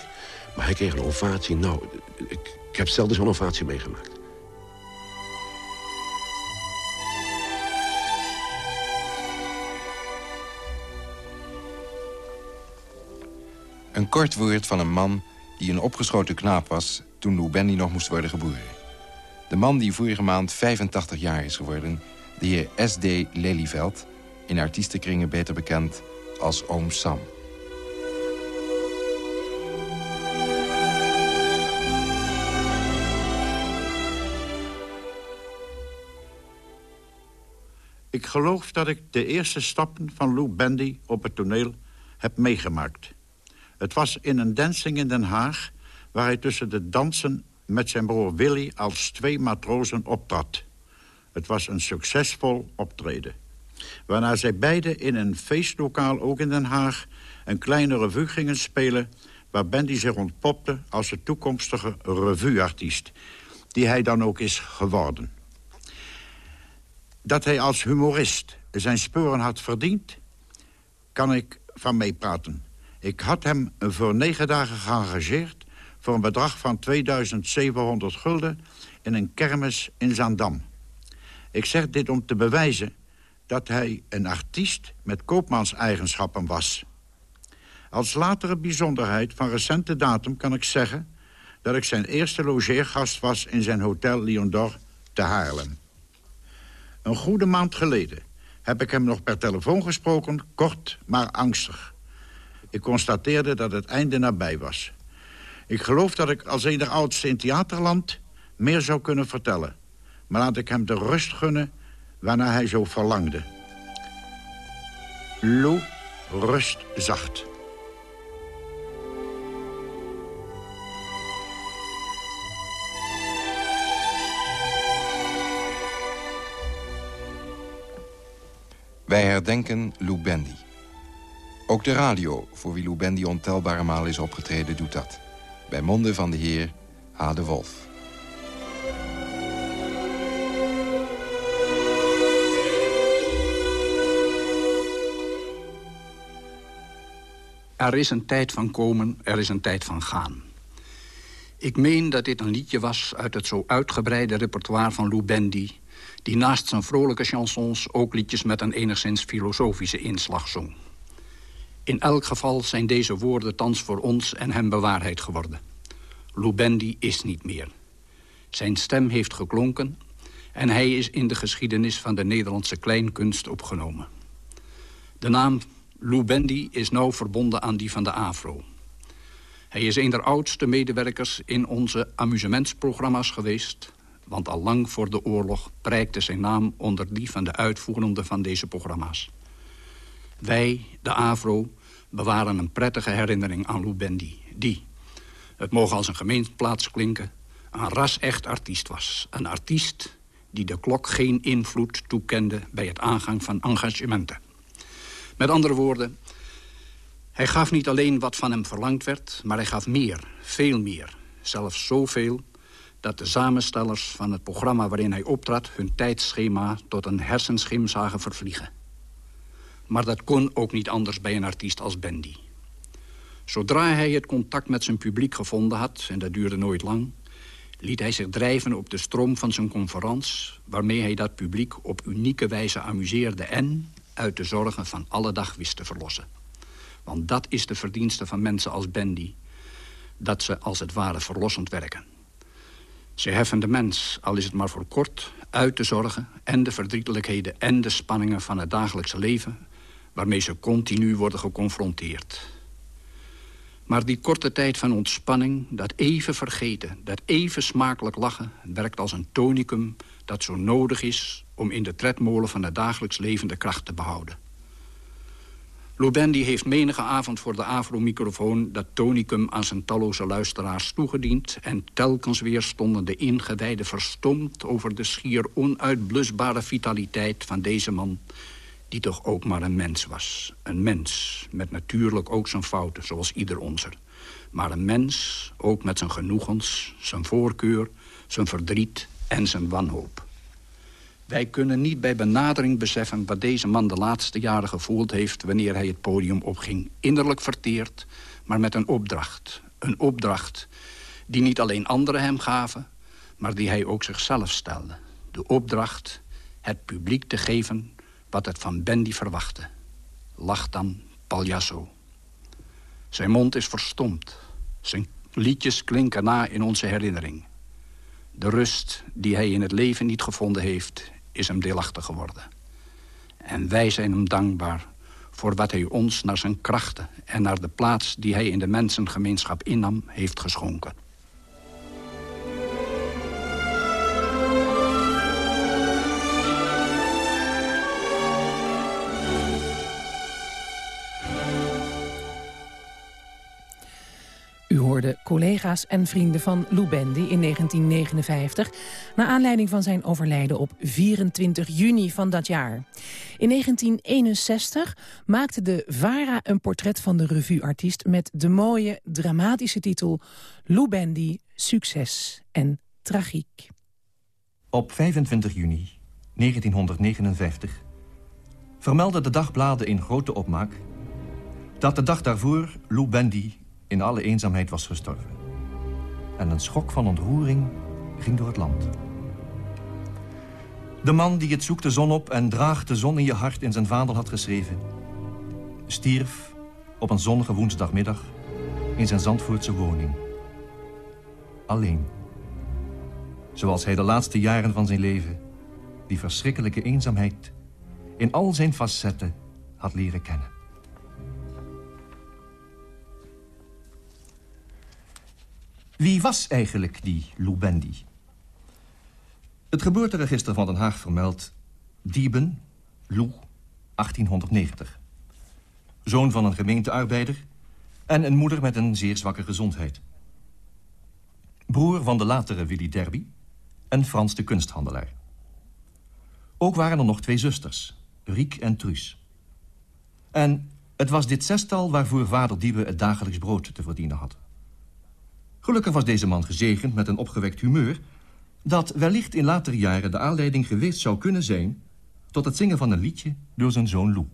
L: Maar hij kreeg een ovatie, nou, ik, ik heb zelden zo'n ovatie meegemaakt.
I: Een kort woord van een man die een opgeschoten knaap was... toen Lou Benny nog moest worden geboren. De man die vorige maand 85 jaar is geworden... de heer S.D. Lelyveld, in artiestenkringen beter bekend als Oom Sam.
M: Ik geloof dat ik de eerste stappen van Lou Bendy op het toneel heb meegemaakt. Het was in een dancing in Den Haag... waar hij tussen de dansen met zijn broer Willy als twee matrozen optrad. Het was een succesvol optreden. Waarna zij beiden in een feestlokaal, ook in Den Haag... een kleine revue gingen spelen... waar Bendy zich ontpopte als de toekomstige revueartiest... die hij dan ook is geworden. Dat hij als humorist zijn speuren had verdiend... kan ik van meepraten. Ik had hem voor negen dagen geëngageerd... voor een bedrag van 2700 gulden in een kermis in Zaandam. Ik zeg dit om te bewijzen dat hij een artiest met koopmanseigenschappen was. Als latere bijzonderheid van recente datum kan ik zeggen... dat ik zijn eerste logeergast was in zijn hotel Lion d'Or te Haarlem. Een goede maand geleden heb ik hem nog per telefoon gesproken, kort maar angstig. Ik constateerde dat het einde nabij was. Ik geloof dat ik als der oudste in theaterland meer zou kunnen vertellen. Maar laat ik hem de rust gunnen waarna hij zo verlangde. Lou rust zacht.
I: Wij herdenken Lou Bendy. Ook de radio, voor wie Lou Bendy ontelbare malen is opgetreden, doet dat. Bij monden van de heer H. de Wolf.
N: Er is een tijd van komen, er is een tijd van gaan. Ik meen dat dit een liedje was uit het zo uitgebreide repertoire van Lou Bendy... die naast zijn vrolijke chansons ook liedjes met een enigszins filosofische inslag zong. In elk geval zijn deze woorden thans voor ons en hem bewaarheid geworden. Lubendi is niet meer. Zijn stem heeft geklonken en hij is in de geschiedenis van de Nederlandse kleinkunst opgenomen. De naam Lubendi is nauw verbonden aan die van de AVRO. Hij is een der oudste medewerkers in onze amusementsprogramma's geweest... Want al lang voor de oorlog prijkte zijn naam onder die van de uitvoerenden van deze programma's. Wij, de AVRO, bewaren een prettige herinnering aan Lou Bendy. Die, het mogen als een gemeenplaats klinken, een ras-echt artiest was. Een artiest die de klok geen invloed toekende bij het aangang van engagementen. Met andere woorden, hij gaf niet alleen wat van hem verlangd werd... maar hij gaf meer, veel meer. Zelfs zoveel dat de samenstellers van het programma waarin hij optrad... hun tijdschema tot een hersenschim zagen vervliegen. Maar dat kon ook niet anders bij een artiest als Bendy. Zodra hij het contact met zijn publiek gevonden had, en dat duurde nooit lang... liet hij zich drijven op de stroom van zijn conferentie... waarmee hij dat publiek op unieke wijze amuseerde... en uit de zorgen van alle dag wist te verlossen. Want dat is de verdienste van mensen als Bendy. Dat ze als het ware verlossend werken. Ze heffen de mens, al is het maar voor kort, uit de zorgen... en de verdrietelijkheden en de spanningen van het dagelijkse leven... waarmee ze continu worden geconfronteerd. Maar die korte tijd van ontspanning, dat even vergeten... dat even smakelijk lachen, werkt als een tonicum... dat zo nodig is om in de tredmolen van het dagelijks leven de kracht te behouden. Lubendi heeft menige avond voor de Afro-microfoon... dat tonicum aan zijn talloze luisteraars toegediend... en telkens weer stonden de ingewijden verstomd... over de schier onuitblusbare vitaliteit van deze man... die toch ook maar een mens was. Een mens, met natuurlijk ook zijn fouten, zoals ieder onzer. Maar een mens, ook met zijn genoegens, zijn voorkeur... zijn verdriet en zijn wanhoop. Wij kunnen niet bij benadering beseffen wat deze man de laatste jaren gevoeld heeft... wanneer hij het podium opging. Innerlijk verteerd, maar met een opdracht. Een opdracht die niet alleen anderen hem gaven... maar die hij ook zichzelf stelde. De opdracht het publiek te geven wat het van Bendy verwachtte. Lach dan Paljasso. Zijn mond is verstomd. Zijn liedjes klinken na in onze herinnering. De rust die hij in het leven niet gevonden heeft is hem deelachtig geworden. En wij zijn hem dankbaar voor wat hij ons naar zijn krachten... en naar de plaats die hij in de mensengemeenschap innam heeft geschonken.
C: Collega's en vrienden van Lou Bendy in 1959... naar aanleiding van zijn overlijden op 24 juni van dat jaar. In 1961 maakte de VARA een portret van de revueartiest... met de mooie, dramatische titel Lou Bendy, Succes en Tragiek.
O: Op 25 juni 1959 vermeldden de dagbladen in grote opmaak... dat de dag daarvoor Lou Bendy in alle eenzaamheid was gestorven. En een schok van ontroering ging door het land. De man die het zoekt de zon op en draagt de zon in je hart in zijn vaandel had geschreven... stierf op een zonnige woensdagmiddag in zijn Zandvoortse woning. Alleen. Zoals hij de laatste jaren van zijn leven... die verschrikkelijke eenzaamheid in al zijn facetten had leren kennen. Wie was eigenlijk die Lou Bendy? Het geboorteregister van Den Haag vermeldt... Dieben, Lou, 1890. Zoon van een gemeentearbeider... en een moeder met een zeer zwakke gezondheid. Broer van de latere Willy Derby... en Frans de kunsthandelaar. Ook waren er nog twee zusters, Riek en Truus. En het was dit zestal waarvoor vader Diebe het dagelijks brood te verdienen had. Gelukkig was deze man gezegend met een opgewekt humeur... dat wellicht in latere jaren de aanleiding geweest zou kunnen zijn... tot het zingen van een liedje door zijn zoon Lou.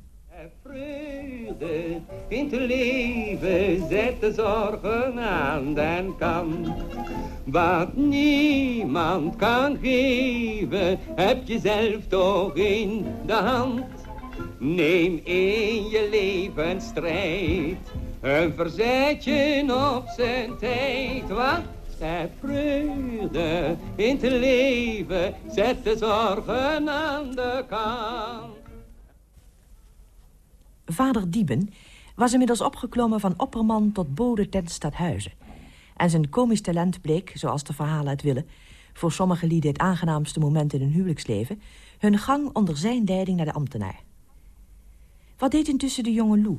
H: Vreugde in het leven, zet de zorgen aan den kant. Wat niemand kan geven, heb je zelf toch in de hand. Neem in je leven strijd een verzetje op zijn tijd, want zij vreugde in het leven, zet de zorgen aan de kant.
P: Vader Dieben was inmiddels opgeklommen van opperman tot bode ten stadhuizen. En zijn komisch talent bleek, zoals de verhalen het willen... voor sommige lieden het aangenaamste moment in hun huwelijksleven... hun gang onder zijn leiding naar de ambtenaar. Wat deed intussen de jonge Lou?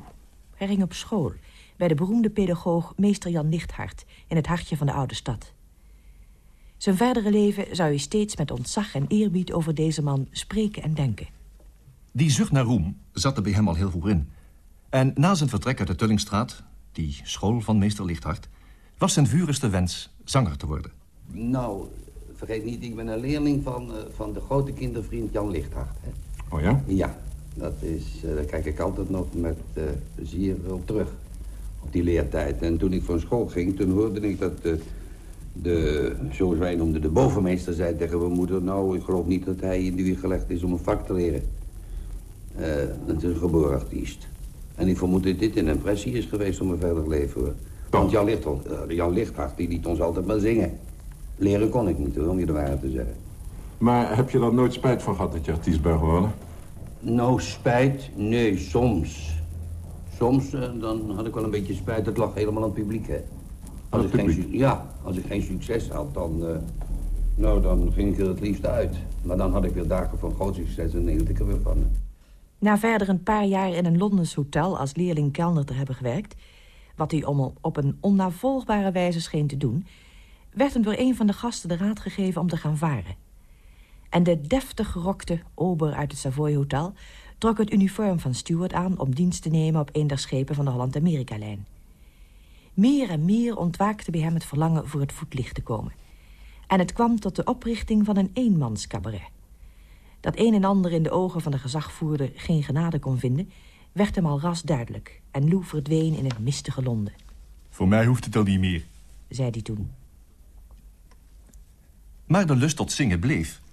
P: Hij ging op school bij de beroemde pedagoog meester Jan Lichthart... in het hartje van de oude stad. Zijn verdere leven zou hij steeds met ontzag en eerbied over deze man spreken en denken.
O: Die zucht naar roem zat er bij hem al heel vroeg in. En na zijn vertrek uit de Tullingstraat, die school van meester Lichthart... was zijn vurigste wens zanger te worden.
G: Nou, vergeet niet, ik ben een leerling van, uh, van de grote kindervriend Jan Lichthart. Hè?
F: Oh ja?
G: Ja, dat is, uh, daar kijk ik altijd nog met uh, plezier op terug. Op die leertijd. En toen ik van school ging, toen hoorde ik dat de, zoals wij noemden, de bovenmeester zei tegen mijn moeder... nou, ik geloof niet dat hij in de wieg gelegd is om een vak te leren. dat is een geboren artiest. En ik vermoed dat dit een impressie is geweest om een verder leven. Want Jan Lichthart, Jan die liet ons altijd maar zingen. Leren kon ik niet, hoor, om je de waarheid te zeggen.
F: Maar heb je er nooit spijt van gehad dat je artiest bent geworden?
G: Nou, spijt? Nee, soms. Soms uh, dan had ik wel een beetje spijt. Dat lag helemaal aan het publiek, hè. Als ik
F: publiek?
G: Geen, ja, als ik geen succes had, dan... Uh, nou, dan ging ik er het liefst uit. Maar dan had ik weer dagen van groot succes en hield ik er weer van.
P: Na verder een paar jaar in een Londens hotel als leerling kelner te hebben gewerkt... wat hij om op een onnavolgbare wijze scheen te doen... werd hem door een van de gasten de raad gegeven om te gaan varen. En de deftig gerokte ober uit het Savoy Hotel... trok het uniform van steward aan om dienst te nemen... op een der schepen van de Holland-Amerika-lijn. Meer en meer ontwaakte bij hem het verlangen voor het voetlicht te komen. En het kwam tot de oprichting van een eenmanscabaret. Dat een en ander in de ogen van de gezagvoerder geen genade kon vinden... werd hem al ras duidelijk en Lou verdween in het mistige Londen.
O: Voor mij hoeft het al niet meer,
P: zei hij toen.
O: Maar de lust tot zingen bleef.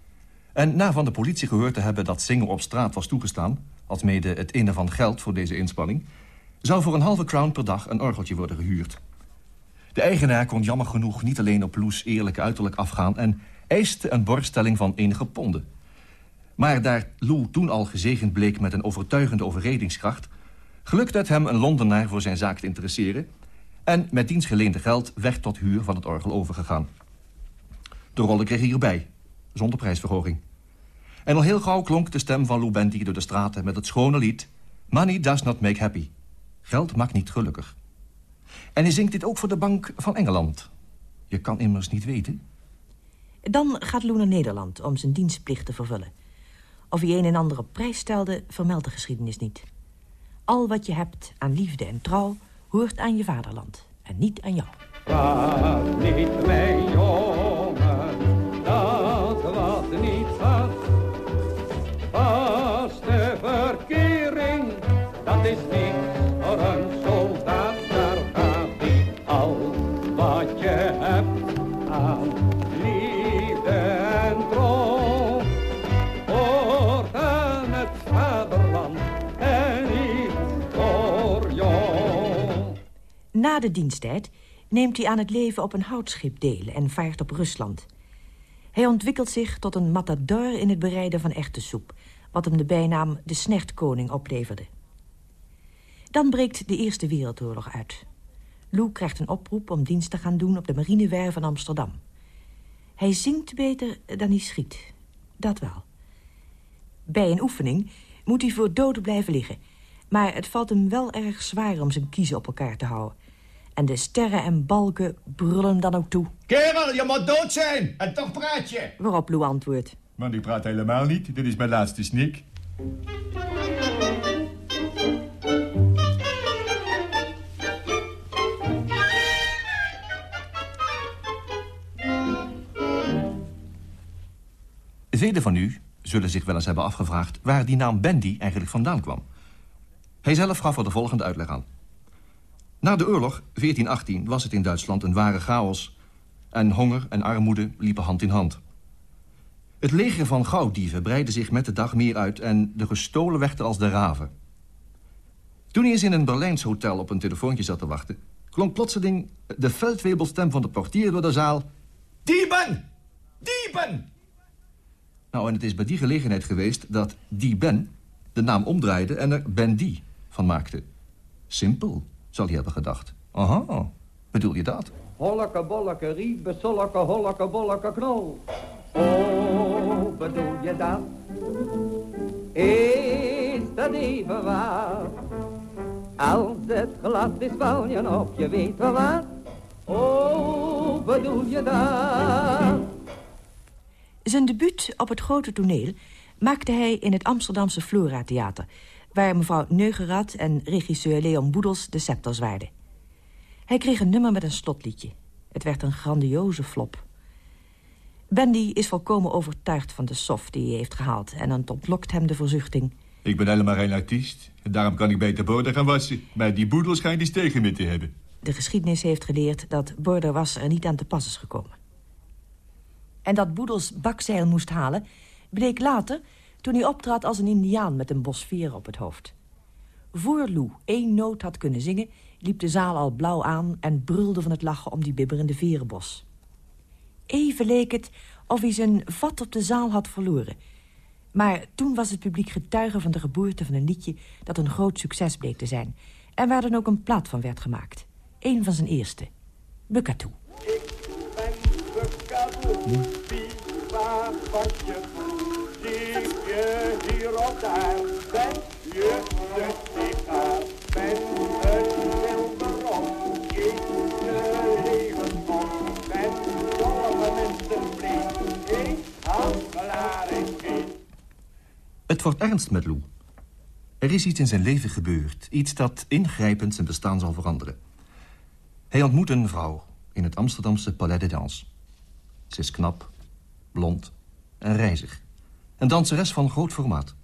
O: En na van de politie gehoord te hebben dat zingen op straat was toegestaan... alsmede het innen van geld voor deze inspanning... zou voor een halve crown per dag een orgeltje worden gehuurd. De eigenaar kon jammer genoeg niet alleen op Loes eerlijke uiterlijk afgaan... en eiste een borgstelling van enige ponden. Maar daar Lou toen al gezegend bleek met een overtuigende overredingskracht... gelukte het hem een Londenaar voor zijn zaak te interesseren... en met diens geleende geld werd tot huur van het orgel overgegaan. De rollen kreeg hierbij, zonder prijsverhoging. En al heel gauw klonk de stem van Lou Bendy door de straten met het schone lied... Money does not make happy. Geld maakt niet gelukkig. En hij zingt dit ook voor de Bank van Engeland. Je kan immers niet weten.
P: Dan gaat Lou naar Nederland om zijn dienstplicht te vervullen. Of hij een en ander op prijs stelde, vermeldt de geschiedenis niet. Al wat je hebt aan liefde en trouw... hoort aan je vaderland en niet aan jou.
Q: Niet jongen, dat is niets voor een soldaat. Daar gaat niet al wat je hebt aan liefde en trouw. Aan het vaderland en niet voor jou.
P: Na de diensttijd neemt hij aan het leven op een houtschip deel en vaart op Rusland. Hij ontwikkelt zich tot een matador in het bereiden van echte soep... wat hem de bijnaam de Snertkoning opleverde. Dan breekt de Eerste Wereldoorlog uit. Lou krijgt een oproep om dienst te gaan doen op de marinewerf van Amsterdam. Hij zingt beter dan hij schiet. Dat wel. Bij een oefening moet hij voor dood blijven liggen. Maar het valt hem wel erg zwaar om zijn kiezen op elkaar te houden. En de sterren en balken brullen dan ook toe.
R: Kerel, je moet dood zijn! En toch praat je!
P: Waarop Lou antwoordt.
R: Maar die praat helemaal niet. Dit is mijn laatste snik.
O: Velen van u zullen zich wel eens hebben afgevraagd... waar die naam Bandy eigenlijk vandaan kwam. Hij zelf gaf er de volgende uitleg aan. Na de oorlog, 1418, was het in Duitsland een ware chaos... en honger en armoede liepen hand in hand. Het leger van gauwdieven breidde zich met de dag meer uit... en de gestolen werd er als de raven. Toen hij eens in een Berlijns hotel op een telefoontje zat te wachten... klonk plotseling de veldwebelstem van de portier door de zaal...
R: Diepen! Diepen!
O: Nou, en het is bij die gelegenheid geweest dat die Ben de naam omdraaide... en er Ben Die van maakte. Simpel, zal hij hebben gedacht. Aha, bedoel je dat?
H: Holleke, bolleke, riebe, solleke, holleke, bolleke, knol. Oh, bedoel je dat? Is dat even waar? Als het glad is, val je op, je weet wel wat. Oh, bedoel je dat?
P: Zijn debuut op het grote toneel maakte hij in het Amsterdamse Flora Theater... waar mevrouw Neugerat en regisseur Leon Boedels de scepters waarden. Hij kreeg een nummer met een slotliedje. Het werd een grandioze flop. Bandy is volkomen overtuigd van de soft die hij heeft gehaald... en dan ontlokt hem de verzuchting.
O: Ik ben helemaal geen artiest. En daarom kan ik beter borden gaan wassen. Maar die boedel schijnt iets tegen me te hebben.
P: De geschiedenis heeft geleerd dat borderwas er niet aan te pas is gekomen. En dat Boedels bakzeil moest halen... bleek later toen hij optrad als een indiaan met een bos veren op het hoofd. Voor Lou één noot had kunnen zingen... liep de zaal al blauw aan en brulde van het lachen om die bibberende verenbos. Even leek het of hij zijn vat op de zaal had verloren. Maar toen was het publiek getuige van de geboorte van een liedje... dat een groot succes bleek te zijn. En waar dan ook een plaat van werd gemaakt. Eén van zijn eerste. Bukatoe.
D: Waar was je? Zie je hier of daar? Ben je de sigaar? Ben het wilderom? Ik je leven op. Ben sommige mensen vreemd. Ik ik geen.
O: Het wordt ernst met Lou. Er is iets in zijn leven gebeurd. Iets dat ingrijpend zijn bestaan zal veranderen. Hij ontmoet een vrouw in het Amsterdamse Palais de Danse. Ze is knap, blond en rijzig. Een danseres van groot formaat.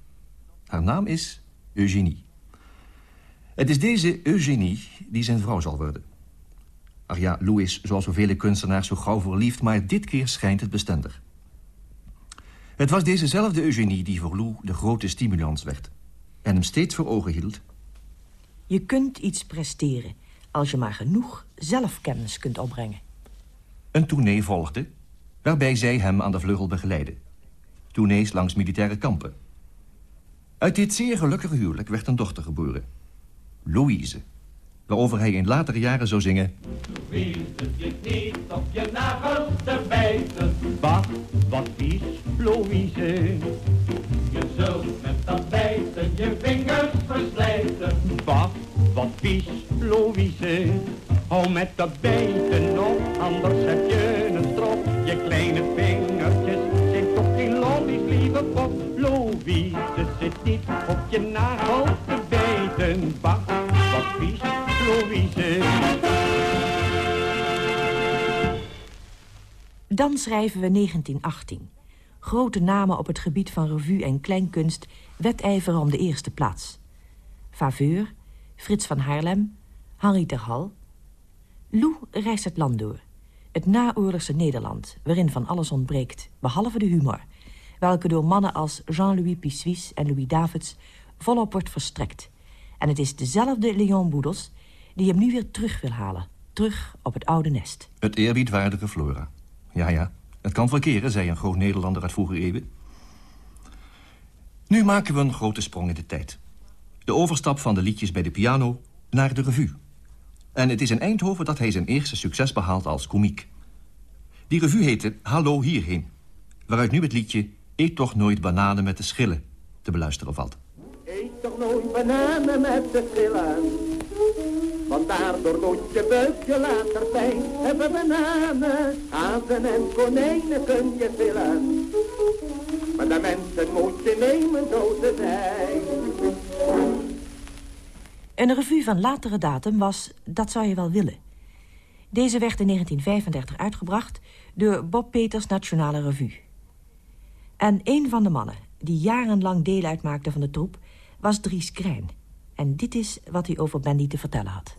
O: Haar naam is Eugenie. Het is deze Eugenie die zijn vrouw zal worden. Ach ja, Lou is zoals zoveel kunstenaars zo gauw verliefd... maar dit keer schijnt het bestendig. Het was dezezelfde Eugenie die voor Lou de grote stimulans werd. En hem steeds voor ogen hield.
P: Je kunt iets presteren als je maar genoeg zelfkennis kunt opbrengen.
O: Een tournee volgde, waarbij zij hem aan de vleugel begeleidde. Tournees langs militaire kampen. Uit dit zeer gelukkige huwelijk werd een dochter geboren. Louise, waarover hij in latere jaren zou zingen...
D: Louise zit niet op je nagel te bijten. Bah, wat vies, Louise. Je zult met dat bijten je vingers verslijten. Bah, wat vies, Louise. Hou met dat bijten op, anders heb je een. Je kleine vingertjes zijn toch geen lollies, lieve pop. Louise zit niet op je nagel te bijten. Bah, wat vies, Louise.
P: Dan schrijven we 1918. Grote namen op het gebied van revue en kleinkunst... wedijveren om de eerste plaats. Faveur, Frits van Haarlem, Henri ter Hal. Lou reist het land door. Het naoorlogse Nederland, waarin van alles ontbreekt... behalve de humor, welke door mannen als Jean-Louis Pissuis en Louis Davids... volop wordt verstrekt. En het is dezelfde Leon Boedels die hem nu weer terug wil halen. Terug op het oude nest.
O: Het eerbiedwaardige Flora. Ja, ja, het kan verkeren, zei een groot Nederlander uit vroeger eeuwen. Nu maken we een grote sprong in de tijd. De overstap van de liedjes bij de piano naar de revue. En het is in Eindhoven dat hij zijn eerste succes behaalt als komiek. Die revue heette Hallo Hierheen. Waaruit nu het liedje Eet toch nooit bananen met de schillen te beluisteren valt.
D: Eet toch nooit bananen met de schillen. Want daardoor doet je buikje later pijn. Hebben bananen, hazen en konijnen kun je villen. Maar de mensen moet je nemen zoals ze zijn.
P: Een revue van latere datum was Dat zou je wel willen. Deze werd in 1935 uitgebracht door Bob Peters Nationale Revue. En een van de mannen die jarenlang deel uitmaakte van de troep... was Dries Krijn. En dit is wat hij over Bandy te vertellen had.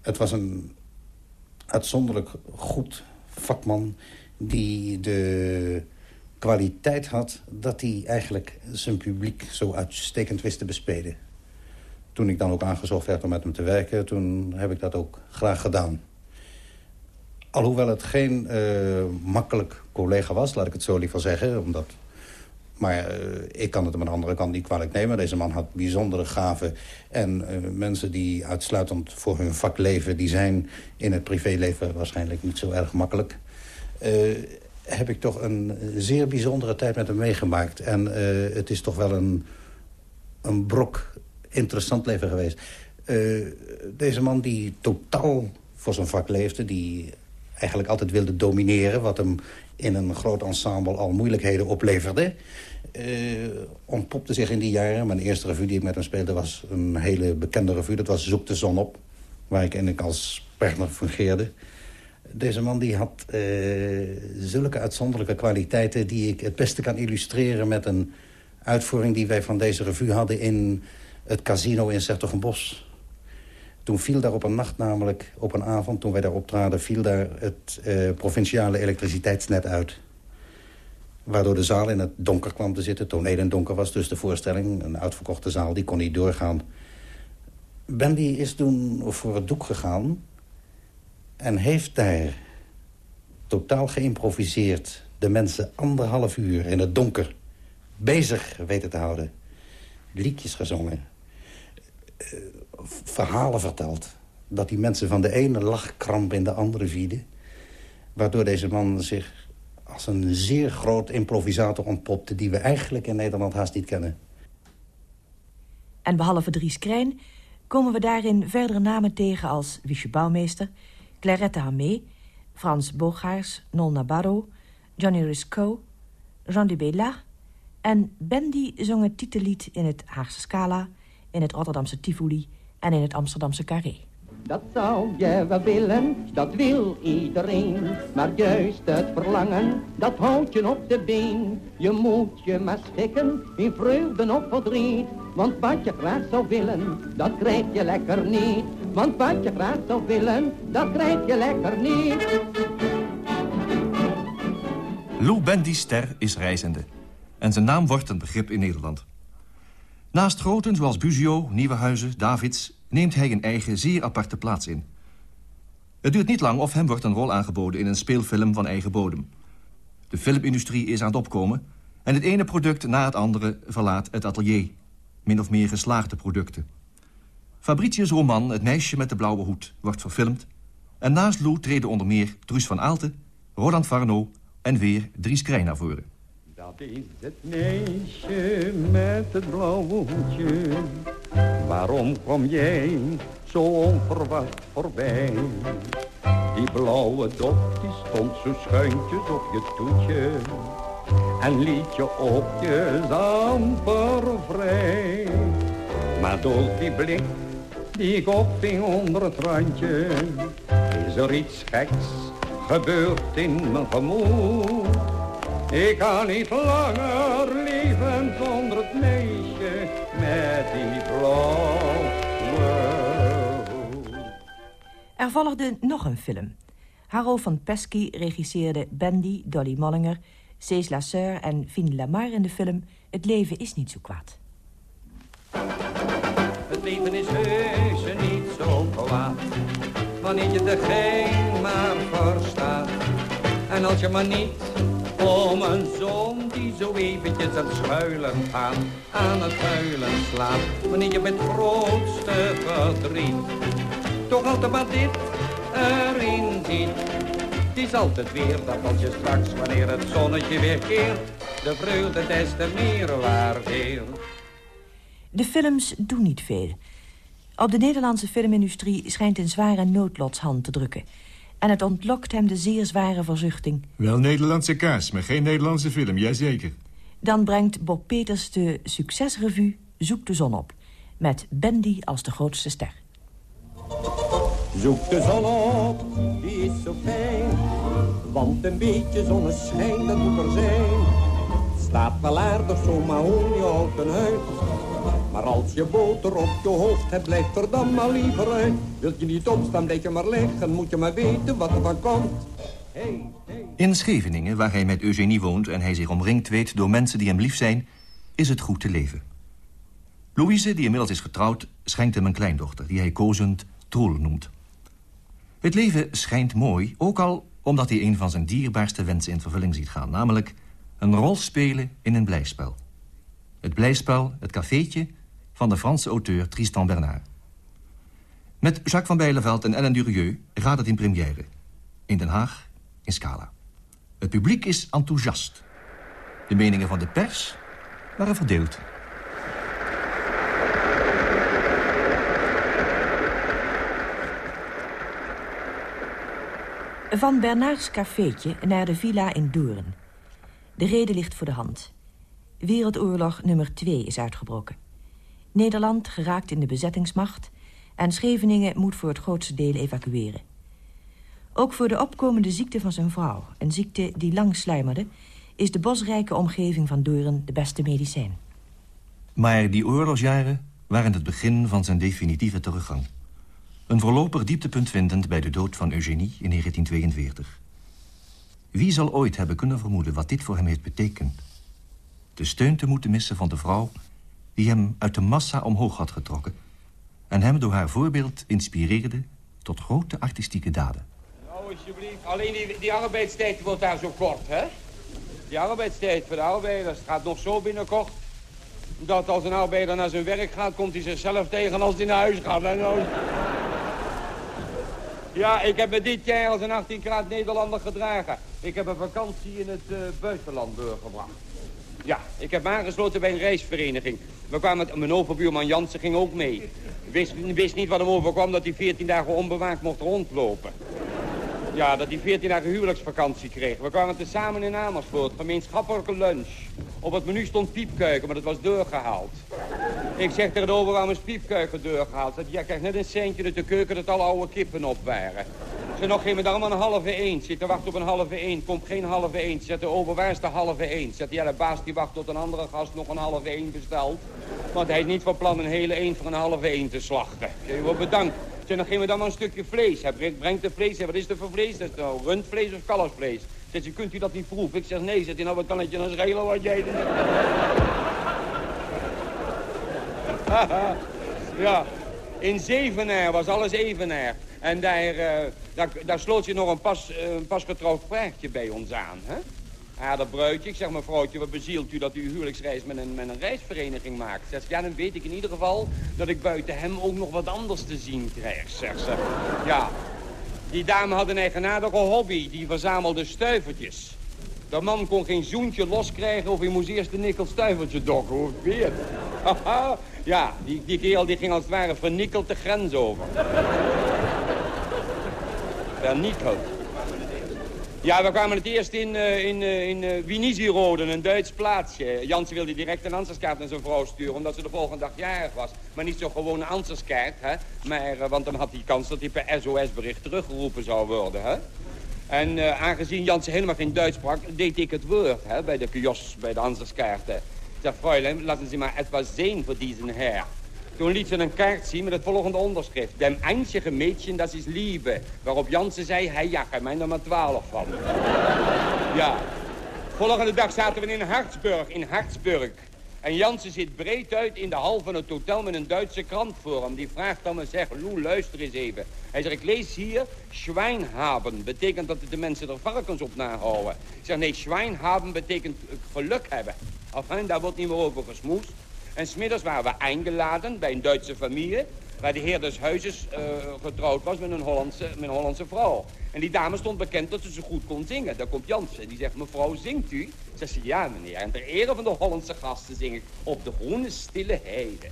S: Het was een uitzonderlijk goed vakman... die de kwaliteit had dat hij eigenlijk zijn publiek zo uitstekend wist te bespelen. Toen ik dan ook aangezocht werd om met hem te werken... toen heb ik dat ook graag gedaan. Alhoewel het geen uh, makkelijk collega was, laat ik het zo liever zeggen... omdat Maar uh, ik kan het aan de andere kant niet kwalijk nemen. Deze man had bijzondere gaven. En uh, mensen die uitsluitend voor hun vak leven... die zijn in het privéleven waarschijnlijk niet zo erg makkelijk. Heb ik toch een zeer bijzondere tijd met hem meegemaakt. En het is toch wel een, een brok interessant leven geweest. deze man die totaal voor zijn vak leefde... die eigenlijk altijd wilde domineren... wat hem in een groot ensemble al moeilijkheden opleverde. Uh, ontpopte zich in die jaren. Mijn eerste revue die ik met hem speelde was een hele bekende revue. Dat was Zoek de Zon op, waar ik en ik als partner fungeerde. Deze man die had uh, zulke uitzonderlijke kwaliteiten... die ik het beste kan illustreren met een uitvoering die wij van deze revue hadden... in het casino in Sertogenbos. Toen viel daar op een nacht namelijk, op een avond, toen wij daar optraden... viel daar het uh, provinciale elektriciteitsnet uit. Waardoor de zaal in het donker kwam te zitten. Toneel in donker was dus de voorstelling. Een uitverkochte zaal, die kon niet doorgaan. Bandy is toen voor het doek gegaan... en heeft daar totaal geïmproviseerd... de mensen anderhalf uur in het donker bezig weten te houden. Liedjes gezongen. Verhalen verteld. Dat die mensen van de ene lachkramp in de andere vielen. Waardoor deze man zich als een zeer groot improvisator ontpopte... die we eigenlijk in Nederland haast niet kennen.
P: En behalve Dries Krijn komen we daarin verdere namen tegen als Wiesje Bouwmeester... Clarette Hamé, Frans Bogaars, Nol Nabarro, Johnny Risco, Jean Dubela... en Bendy zong het titellied in het Haagse Scala, in het Rotterdamse Tivoli en in het Amsterdamse Carré.
H: Dat zou je wel willen, dat wil iedereen. Maar juist het verlangen, dat houdt je op de been. Je moet je maar schikken, in vreugde of verdriet. Want wat je graag zou willen, dat krijg je lekker niet. Want wat je graag zou willen, dat krijg je lekker niet.
O: Lou Bendy's ster is reizende. En zijn naam wordt een begrip in Nederland. Naast groten zoals Buzio, Nieuwenhuizen, Davids... neemt hij een eigen, zeer aparte plaats in. Het duurt niet lang of hem wordt een rol aangeboden... in een speelfilm van eigen bodem. De filmindustrie is aan het opkomen... en het ene product na het andere verlaat het atelier. Min of meer geslaagde producten. Fabricius' roman Het meisje met de blauwe hoed wordt verfilmd... en naast Lou treden onder meer Truus van Aalten... Roland Varno en weer Dries Krijn naar voren.
Q: Dat is het meisje met het blauwe hoedje. Waarom kom jij zo onverwacht voorbij? Die blauwe dop die stond zo schuintjes op je toetje. En liet je op je amper vrij. Maar door die blik die ik opving onder het randje. Is er iets geks gebeurd in mijn gemoed. Ik kan niet langer leven zonder het meisje met die blauwe
P: Er volgde nog een film. Harold van Pesky regisseerde Bandy, Dolly Mollinger... Cés Lasseur en Fien Lamar in de film Het leven is niet zo kwaad.
D: Het leven is heus niet zo kwaad Wanneer je de geen maar verstaat En als je maar niet om een zon die zo eventjes het schuilen gaat, aan het huilen slaat. Wanneer je met grootste verdriet toch altijd maar dit erin ziet. Het is altijd weer dat als je straks, wanneer het zonnetje weer keert, de vreugde des te meer waardeert.
P: De films doen niet veel. Op de Nederlandse filmindustrie schijnt een zware noodlotshand te drukken en het ontlokt hem de zeer zware verzuchting.
T: Wel Nederlandse kaas, maar geen Nederlandse film, jazeker.
P: Dan brengt Bob Peters de succesrevue Zoek de zon op... met Bendy als de grootste ster.
E: Zoek de zon op, die is zo fijn. Want een beetje zonneschijn, dat moet er zijn. Staat wel aardig, zo mahonie houten huid. Als je boter op je hoofd hebt, blijf er dan maar liever uit. Je niet opstaan, blijf je maar liggen, moet je maar weten wat er van komt. Hey.
O: In Scheveningen, waar hij met Eugenie woont en hij zich omringd weet door mensen die hem lief zijn, is het goed te leven. Louise, die inmiddels is getrouwd, schenkt hem een kleindochter, die hij kozend Troel noemt. Het leven schijnt mooi, ook al omdat hij een van zijn dierbaarste wensen in vervulling ziet gaan, namelijk Een rol spelen in een blijspel. Het blijspel, het cafeetje, van de Franse auteur Tristan Bernard. Met Jacques van Bijleveld en Ellen Durieux gaat het in première. In Den Haag, in Scala. Het publiek is enthousiast. De meningen van de pers waren verdeeld.
P: Van Bernards cafeetje naar de villa in Doorn. De reden ligt voor de hand. Wereldoorlog nummer 2 is uitgebroken. Nederland geraakt in de bezettingsmacht... en Scheveningen moet voor het grootste deel evacueren. Ook voor de opkomende ziekte van zijn vrouw... een ziekte die lang sluimerde... is de bosrijke omgeving van Doorn de beste medicijn.
O: Maar die oorlogsjaren waren het begin van zijn definitieve teruggang. Een voorlopig dieptepunt vindend bij de dood van Eugenie in 1942. Wie zal ooit hebben kunnen vermoeden wat dit voor hem heeft betekend? De steun te moeten missen van de vrouw die hem uit de massa omhoog had getrokken... en hem door haar voorbeeld inspireerde tot grote artistieke daden.
D: Nou, alsjeblieft. Alleen die, die arbeidstijd wordt daar zo kort, hè? Die arbeidstijd voor de arbeiders gaat nog zo binnenkort... dat als een arbeider naar zijn werk gaat, komt hij zichzelf tegen als hij naar huis gaat. En dan... Ja, ik heb me dit jaar als een 18 graad Nederlander gedragen. Ik heb een vakantie in het uh, buitenland doorgebracht. Ja, ik heb aangesloten bij een reisvereniging. We kwamen mijn overbuurman Jansen ging ook mee. Wist, wist niet wat hem overkwam dat hij 14 dagen onbewaakt mocht rondlopen. Ja, dat hij 14 dagen huwelijksvakantie kreeg. We kwamen tezamen in Amersfoort, gemeenschappelijke lunch. Op het menu stond piepkuiken, maar dat was doorgehaald. Ik zeg tegen de over, waarom is piepkuiken doorgehaald? Dat jij krijgt net een centje uit de keuken dat alle oude kippen op waren. Ze nog geen met allemaal een halve eend. Zit te wachten op een halve eend. Komt geen halve eend. Zet de over, waar is de halve eend? Zet ja, de baas die wacht tot een andere gast nog een halve eend bestelt. Want hij is niet van plan een hele eend voor een halve eend te slachten. Je wordt bedankt. Zeg, dan geven we dan maar een stukje vlees. Hij brengt de vlees. Wat is er voor vlees? Dat is nou rundvlees of kalfsvlees? Zegt ze, kunt u dat niet proeven? Ik zeg, nee. Zegt hij, nou wat kan het je dan schelen wat jij... ja, in Zevenaar was alles Evenaar. En daar, uh, daar, daar, sloot je nog een, pas, uh, een pasgetrouwd praatje bij ons aan. Hè? Aardappruitje. Ik zeg, mevrouwtje, wat bezielt u dat u uw huwelijksreis met een, met een reisvereniging maakt? Zegt ze, ja, dan weet ik in ieder geval dat ik buiten hem ook nog wat anders te zien krijg, zegt ze. Ja, die dame had een eigenaardige hobby. Die verzamelde stuivertjes. De man kon geen zoentje loskrijgen of hij moest eerst een nikkel stuivertje dokken. Hoe weer? ja, die, die kerel die ging als het ware vernikkeld de grens over. Vernikkeld. Ja, we kwamen het eerst in, uh, in, uh, in Winizierode, een Duits plaatsje. Jansen wilde direct een anserskaart naar zijn vrouw sturen... omdat ze de volgende dag jarig was. Maar niet zo'n gewone anserskaart, hè. Maar, want dan had hij kans dat hij per SOS-bericht teruggeroepen zou worden, hè. En aangezien Jansen helemaal geen Duits sprak, deed ik het woord, hè, bij de kios, bij de anserskaarten. Ik Fräulein, laten ze maar etwas zien voor deze heer. Toen liet ze een kaart zien met het volgende onderschrift. Dem einzige Mädchen, dat is lieve. Waarop Jansen zei, hij ja, mij er maar twaalf van. ja. Volgende dag zaten we in Hartsburg, in Hartsburg. En Jansen zit breed uit in de hal van het hotel met een Duitse krant voor hem. Die vraagt dan me, zeg, Lou, luister eens even. Hij zegt, ik lees hier, Schweinhaben. Betekent dat de mensen er varkens op nahouden. Ik zeg, nee, Schweinhaben betekent geluk hebben. Enfin, daar wordt niet meer over gesmoest. En smiddags waren we eingeladen bij een Duitse familie... waar de heer des huizes uh, getrouwd was met een, Hollandse, met een Hollandse vrouw. En die dame stond bekend dat ze zo goed kon zingen. Daar komt Jansen. Die zegt, mevrouw, zingt u? Zegt ze, ja meneer. En ter ere van de Hollandse gasten zing ik op de groene stille heide.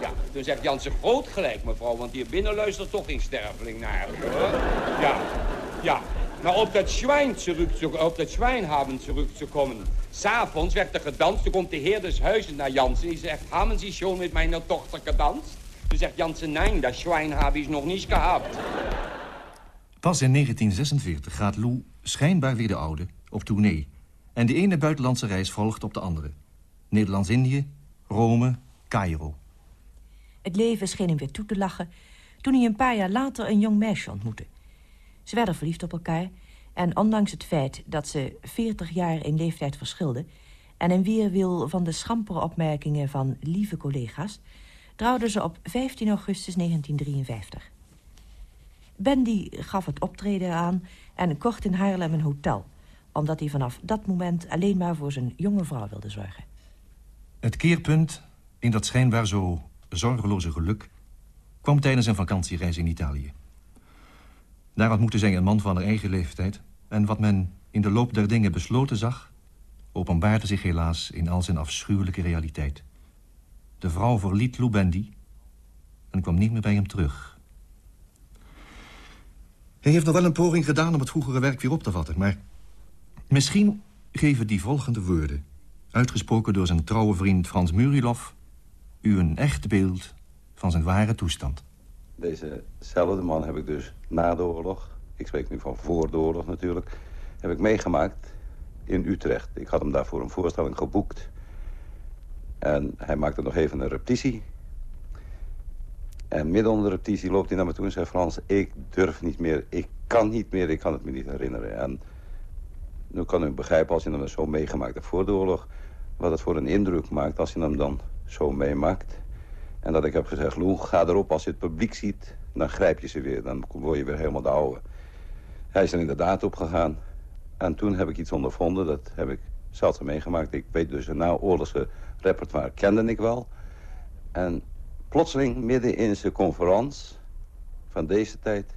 D: Ja, toen zegt Jansen, groot gelijk mevrouw, want hier binnen luistert toch geen sterveling naar. Hoor. Ja, ja. Maar op dat Schwein terug te, op dat Schweinhaven terug te komen. S'avonds werd er gedanst. Toen komt de heer des huizes naar Jansen. Die zegt, hebben Sie schon met mijn dochter gedanst? Toen zegt Jansen, nee, dat Schwein ik nog niet gehad.
O: Pas in 1946 gaat Lou, schijnbaar weer de oude, op tournee. En de ene buitenlandse reis volgt op de andere. Nederlands-Indië, Rome, Cairo.
P: Het leven scheen hem weer toe te lachen... toen hij een paar jaar later een jong meisje ontmoette. Ze werden verliefd op elkaar... en ondanks het feit dat ze 40 jaar in leeftijd verschilden... en in weerwil van de schampere opmerkingen van lieve collega's... trouwden ze op 15 augustus 1953. Bendy gaf het optreden aan en kocht in Haarlem een hotel... omdat hij vanaf dat moment alleen maar voor zijn jonge vrouw wilde zorgen.
O: Het keerpunt in dat schijnbaar zo zorgeloze geluk... kwam tijdens een vakantiereis in Italië. Daar ontmoette zij een man van haar eigen leeftijd... en wat men in de loop der dingen besloten zag... openbaarde zich helaas in al zijn afschuwelijke realiteit. De vrouw verliet Lubendi en kwam niet meer bij hem terug. Hij heeft nog wel een poging gedaan om het vroegere werk weer op te vatten... maar misschien geven die volgende woorden... uitgesproken door zijn trouwe vriend Frans Murilov... u een echt beeld van zijn ware toestand.
G: Dezezelfde man heb ik dus na de oorlog... ik spreek nu van voor de oorlog natuurlijk... heb ik meegemaakt in Utrecht. Ik had hem daarvoor een voorstelling geboekt... En hij maakte nog even een repetitie. En midden onder de repetitie loopt hij naar me toe en zei... Frans, ik durf niet meer, ik kan niet meer, ik kan het me niet herinneren. En nu kan u begrijpen als je hem zo meegemaakt hebt voor de oorlog... wat het voor een indruk maakt als je hem dan zo meemaakt. En dat ik heb gezegd, Lou, ga erop als je het publiek ziet... dan grijp je ze weer, dan word je weer helemaal de oude. Hij is er inderdaad op gegaan. En toen heb ik iets ondervonden, dat heb ik zelf meegemaakt. Ik weet dus een naoorlogse repertoire kende ik wel. En plotseling, midden in zijn conferentie van deze tijd...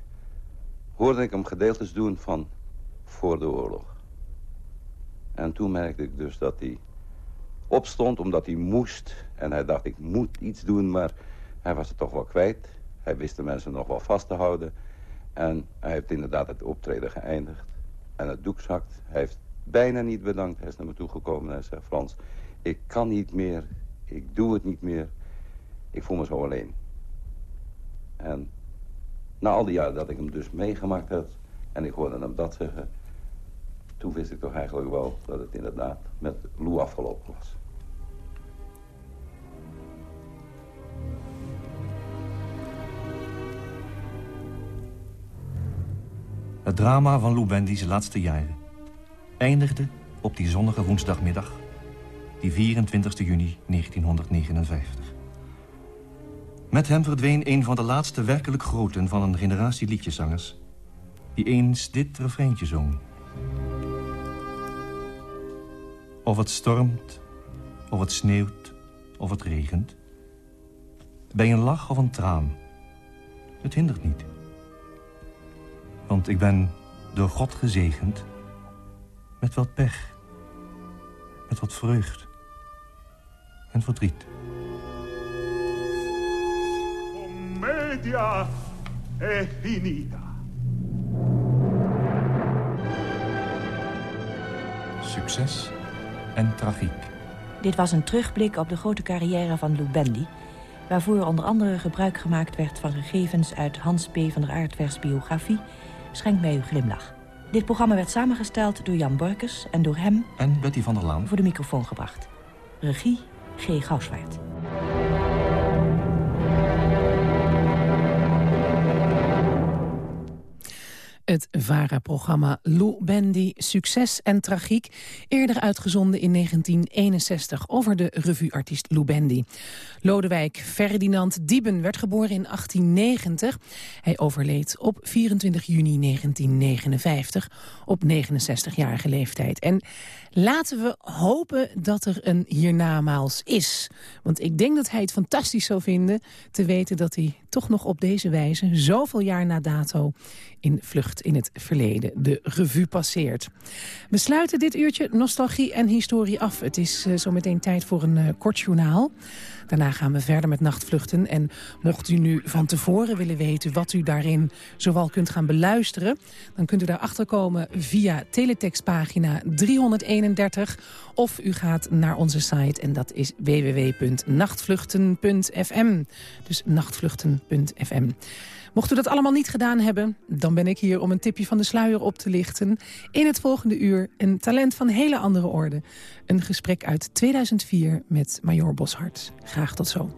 G: hoorde ik hem gedeeltes doen van voor de oorlog. En toen merkte ik dus dat hij opstond omdat hij moest. En hij dacht, ik moet iets doen, maar hij was het toch wel kwijt. Hij wist de mensen nog wel vast te houden. En hij heeft inderdaad het optreden geëindigd. En het doek zakt. Hij heeft bijna niet bedankt. Hij is naar me toegekomen en hij zei... Frans, ik kan niet meer. Ik doe het niet meer. Ik voel me zo alleen. En na al die jaren dat ik hem dus meegemaakt had... en ik hoorde hem dat zeggen... toen wist ik toch eigenlijk wel dat het inderdaad met Lou afgelopen was.
O: Het drama van Lou Bendy's laatste jaren eindigde op die zonnige woensdagmiddag, die 24 juni 1959. Met hem verdween een van de laatste werkelijk groten van een generatie liedjeszangers... die eens dit refreintje zong. Of het stormt, of het sneeuwt, of het regent. Bij een lach of een traan. Het hindert niet. Want ik ben door God gezegend met wat pech. Met wat vreugd. En verdriet.
U: Commedia è finita.
O: Succes en tragiek.
P: Dit was een terugblik op de grote carrière van Lou Bendy... waarvoor onder andere gebruik gemaakt werd van gegevens... uit Hans P. van der Aardvers biografie... Schenk mij uw glimlach. Dit programma werd samengesteld door Jan Borkes en door hem...
O: En Betty van der Laan.
P: Voor de microfoon gebracht. Regie G. Gouwswaard.
C: Het VARA-programma Lou Bendy, Succes en Tragiek... eerder uitgezonden in 1961 over de revueartiest Lou Bendy. Lodewijk Ferdinand Dieben werd geboren in 1890. Hij overleed op 24 juni 1959 op 69-jarige leeftijd. En laten we hopen dat er een hiernamaals is. Want ik denk dat hij het fantastisch zou vinden te weten dat hij toch nog op deze wijze... zoveel jaar na dato in Vlucht in het Verleden de revue passeert. We sluiten dit uurtje nostalgie en historie af. Het is uh, zo meteen tijd voor een uh, kort journaal. Daarna gaan we verder met nachtvluchten. En mocht u nu van tevoren willen weten wat u daarin zowel kunt gaan beluisteren... dan kunt u daarachter komen via teletextpagina 331... of u gaat naar onze site en dat is www.nachtvluchten.fm. Dus nachtvluchten.fm. Mocht u dat allemaal niet gedaan hebben, dan ben ik hier om een tipje van de sluier op te lichten. In het volgende uur een talent van hele andere orde. Een gesprek uit 2004 met Major Boshart. Graag tot zo.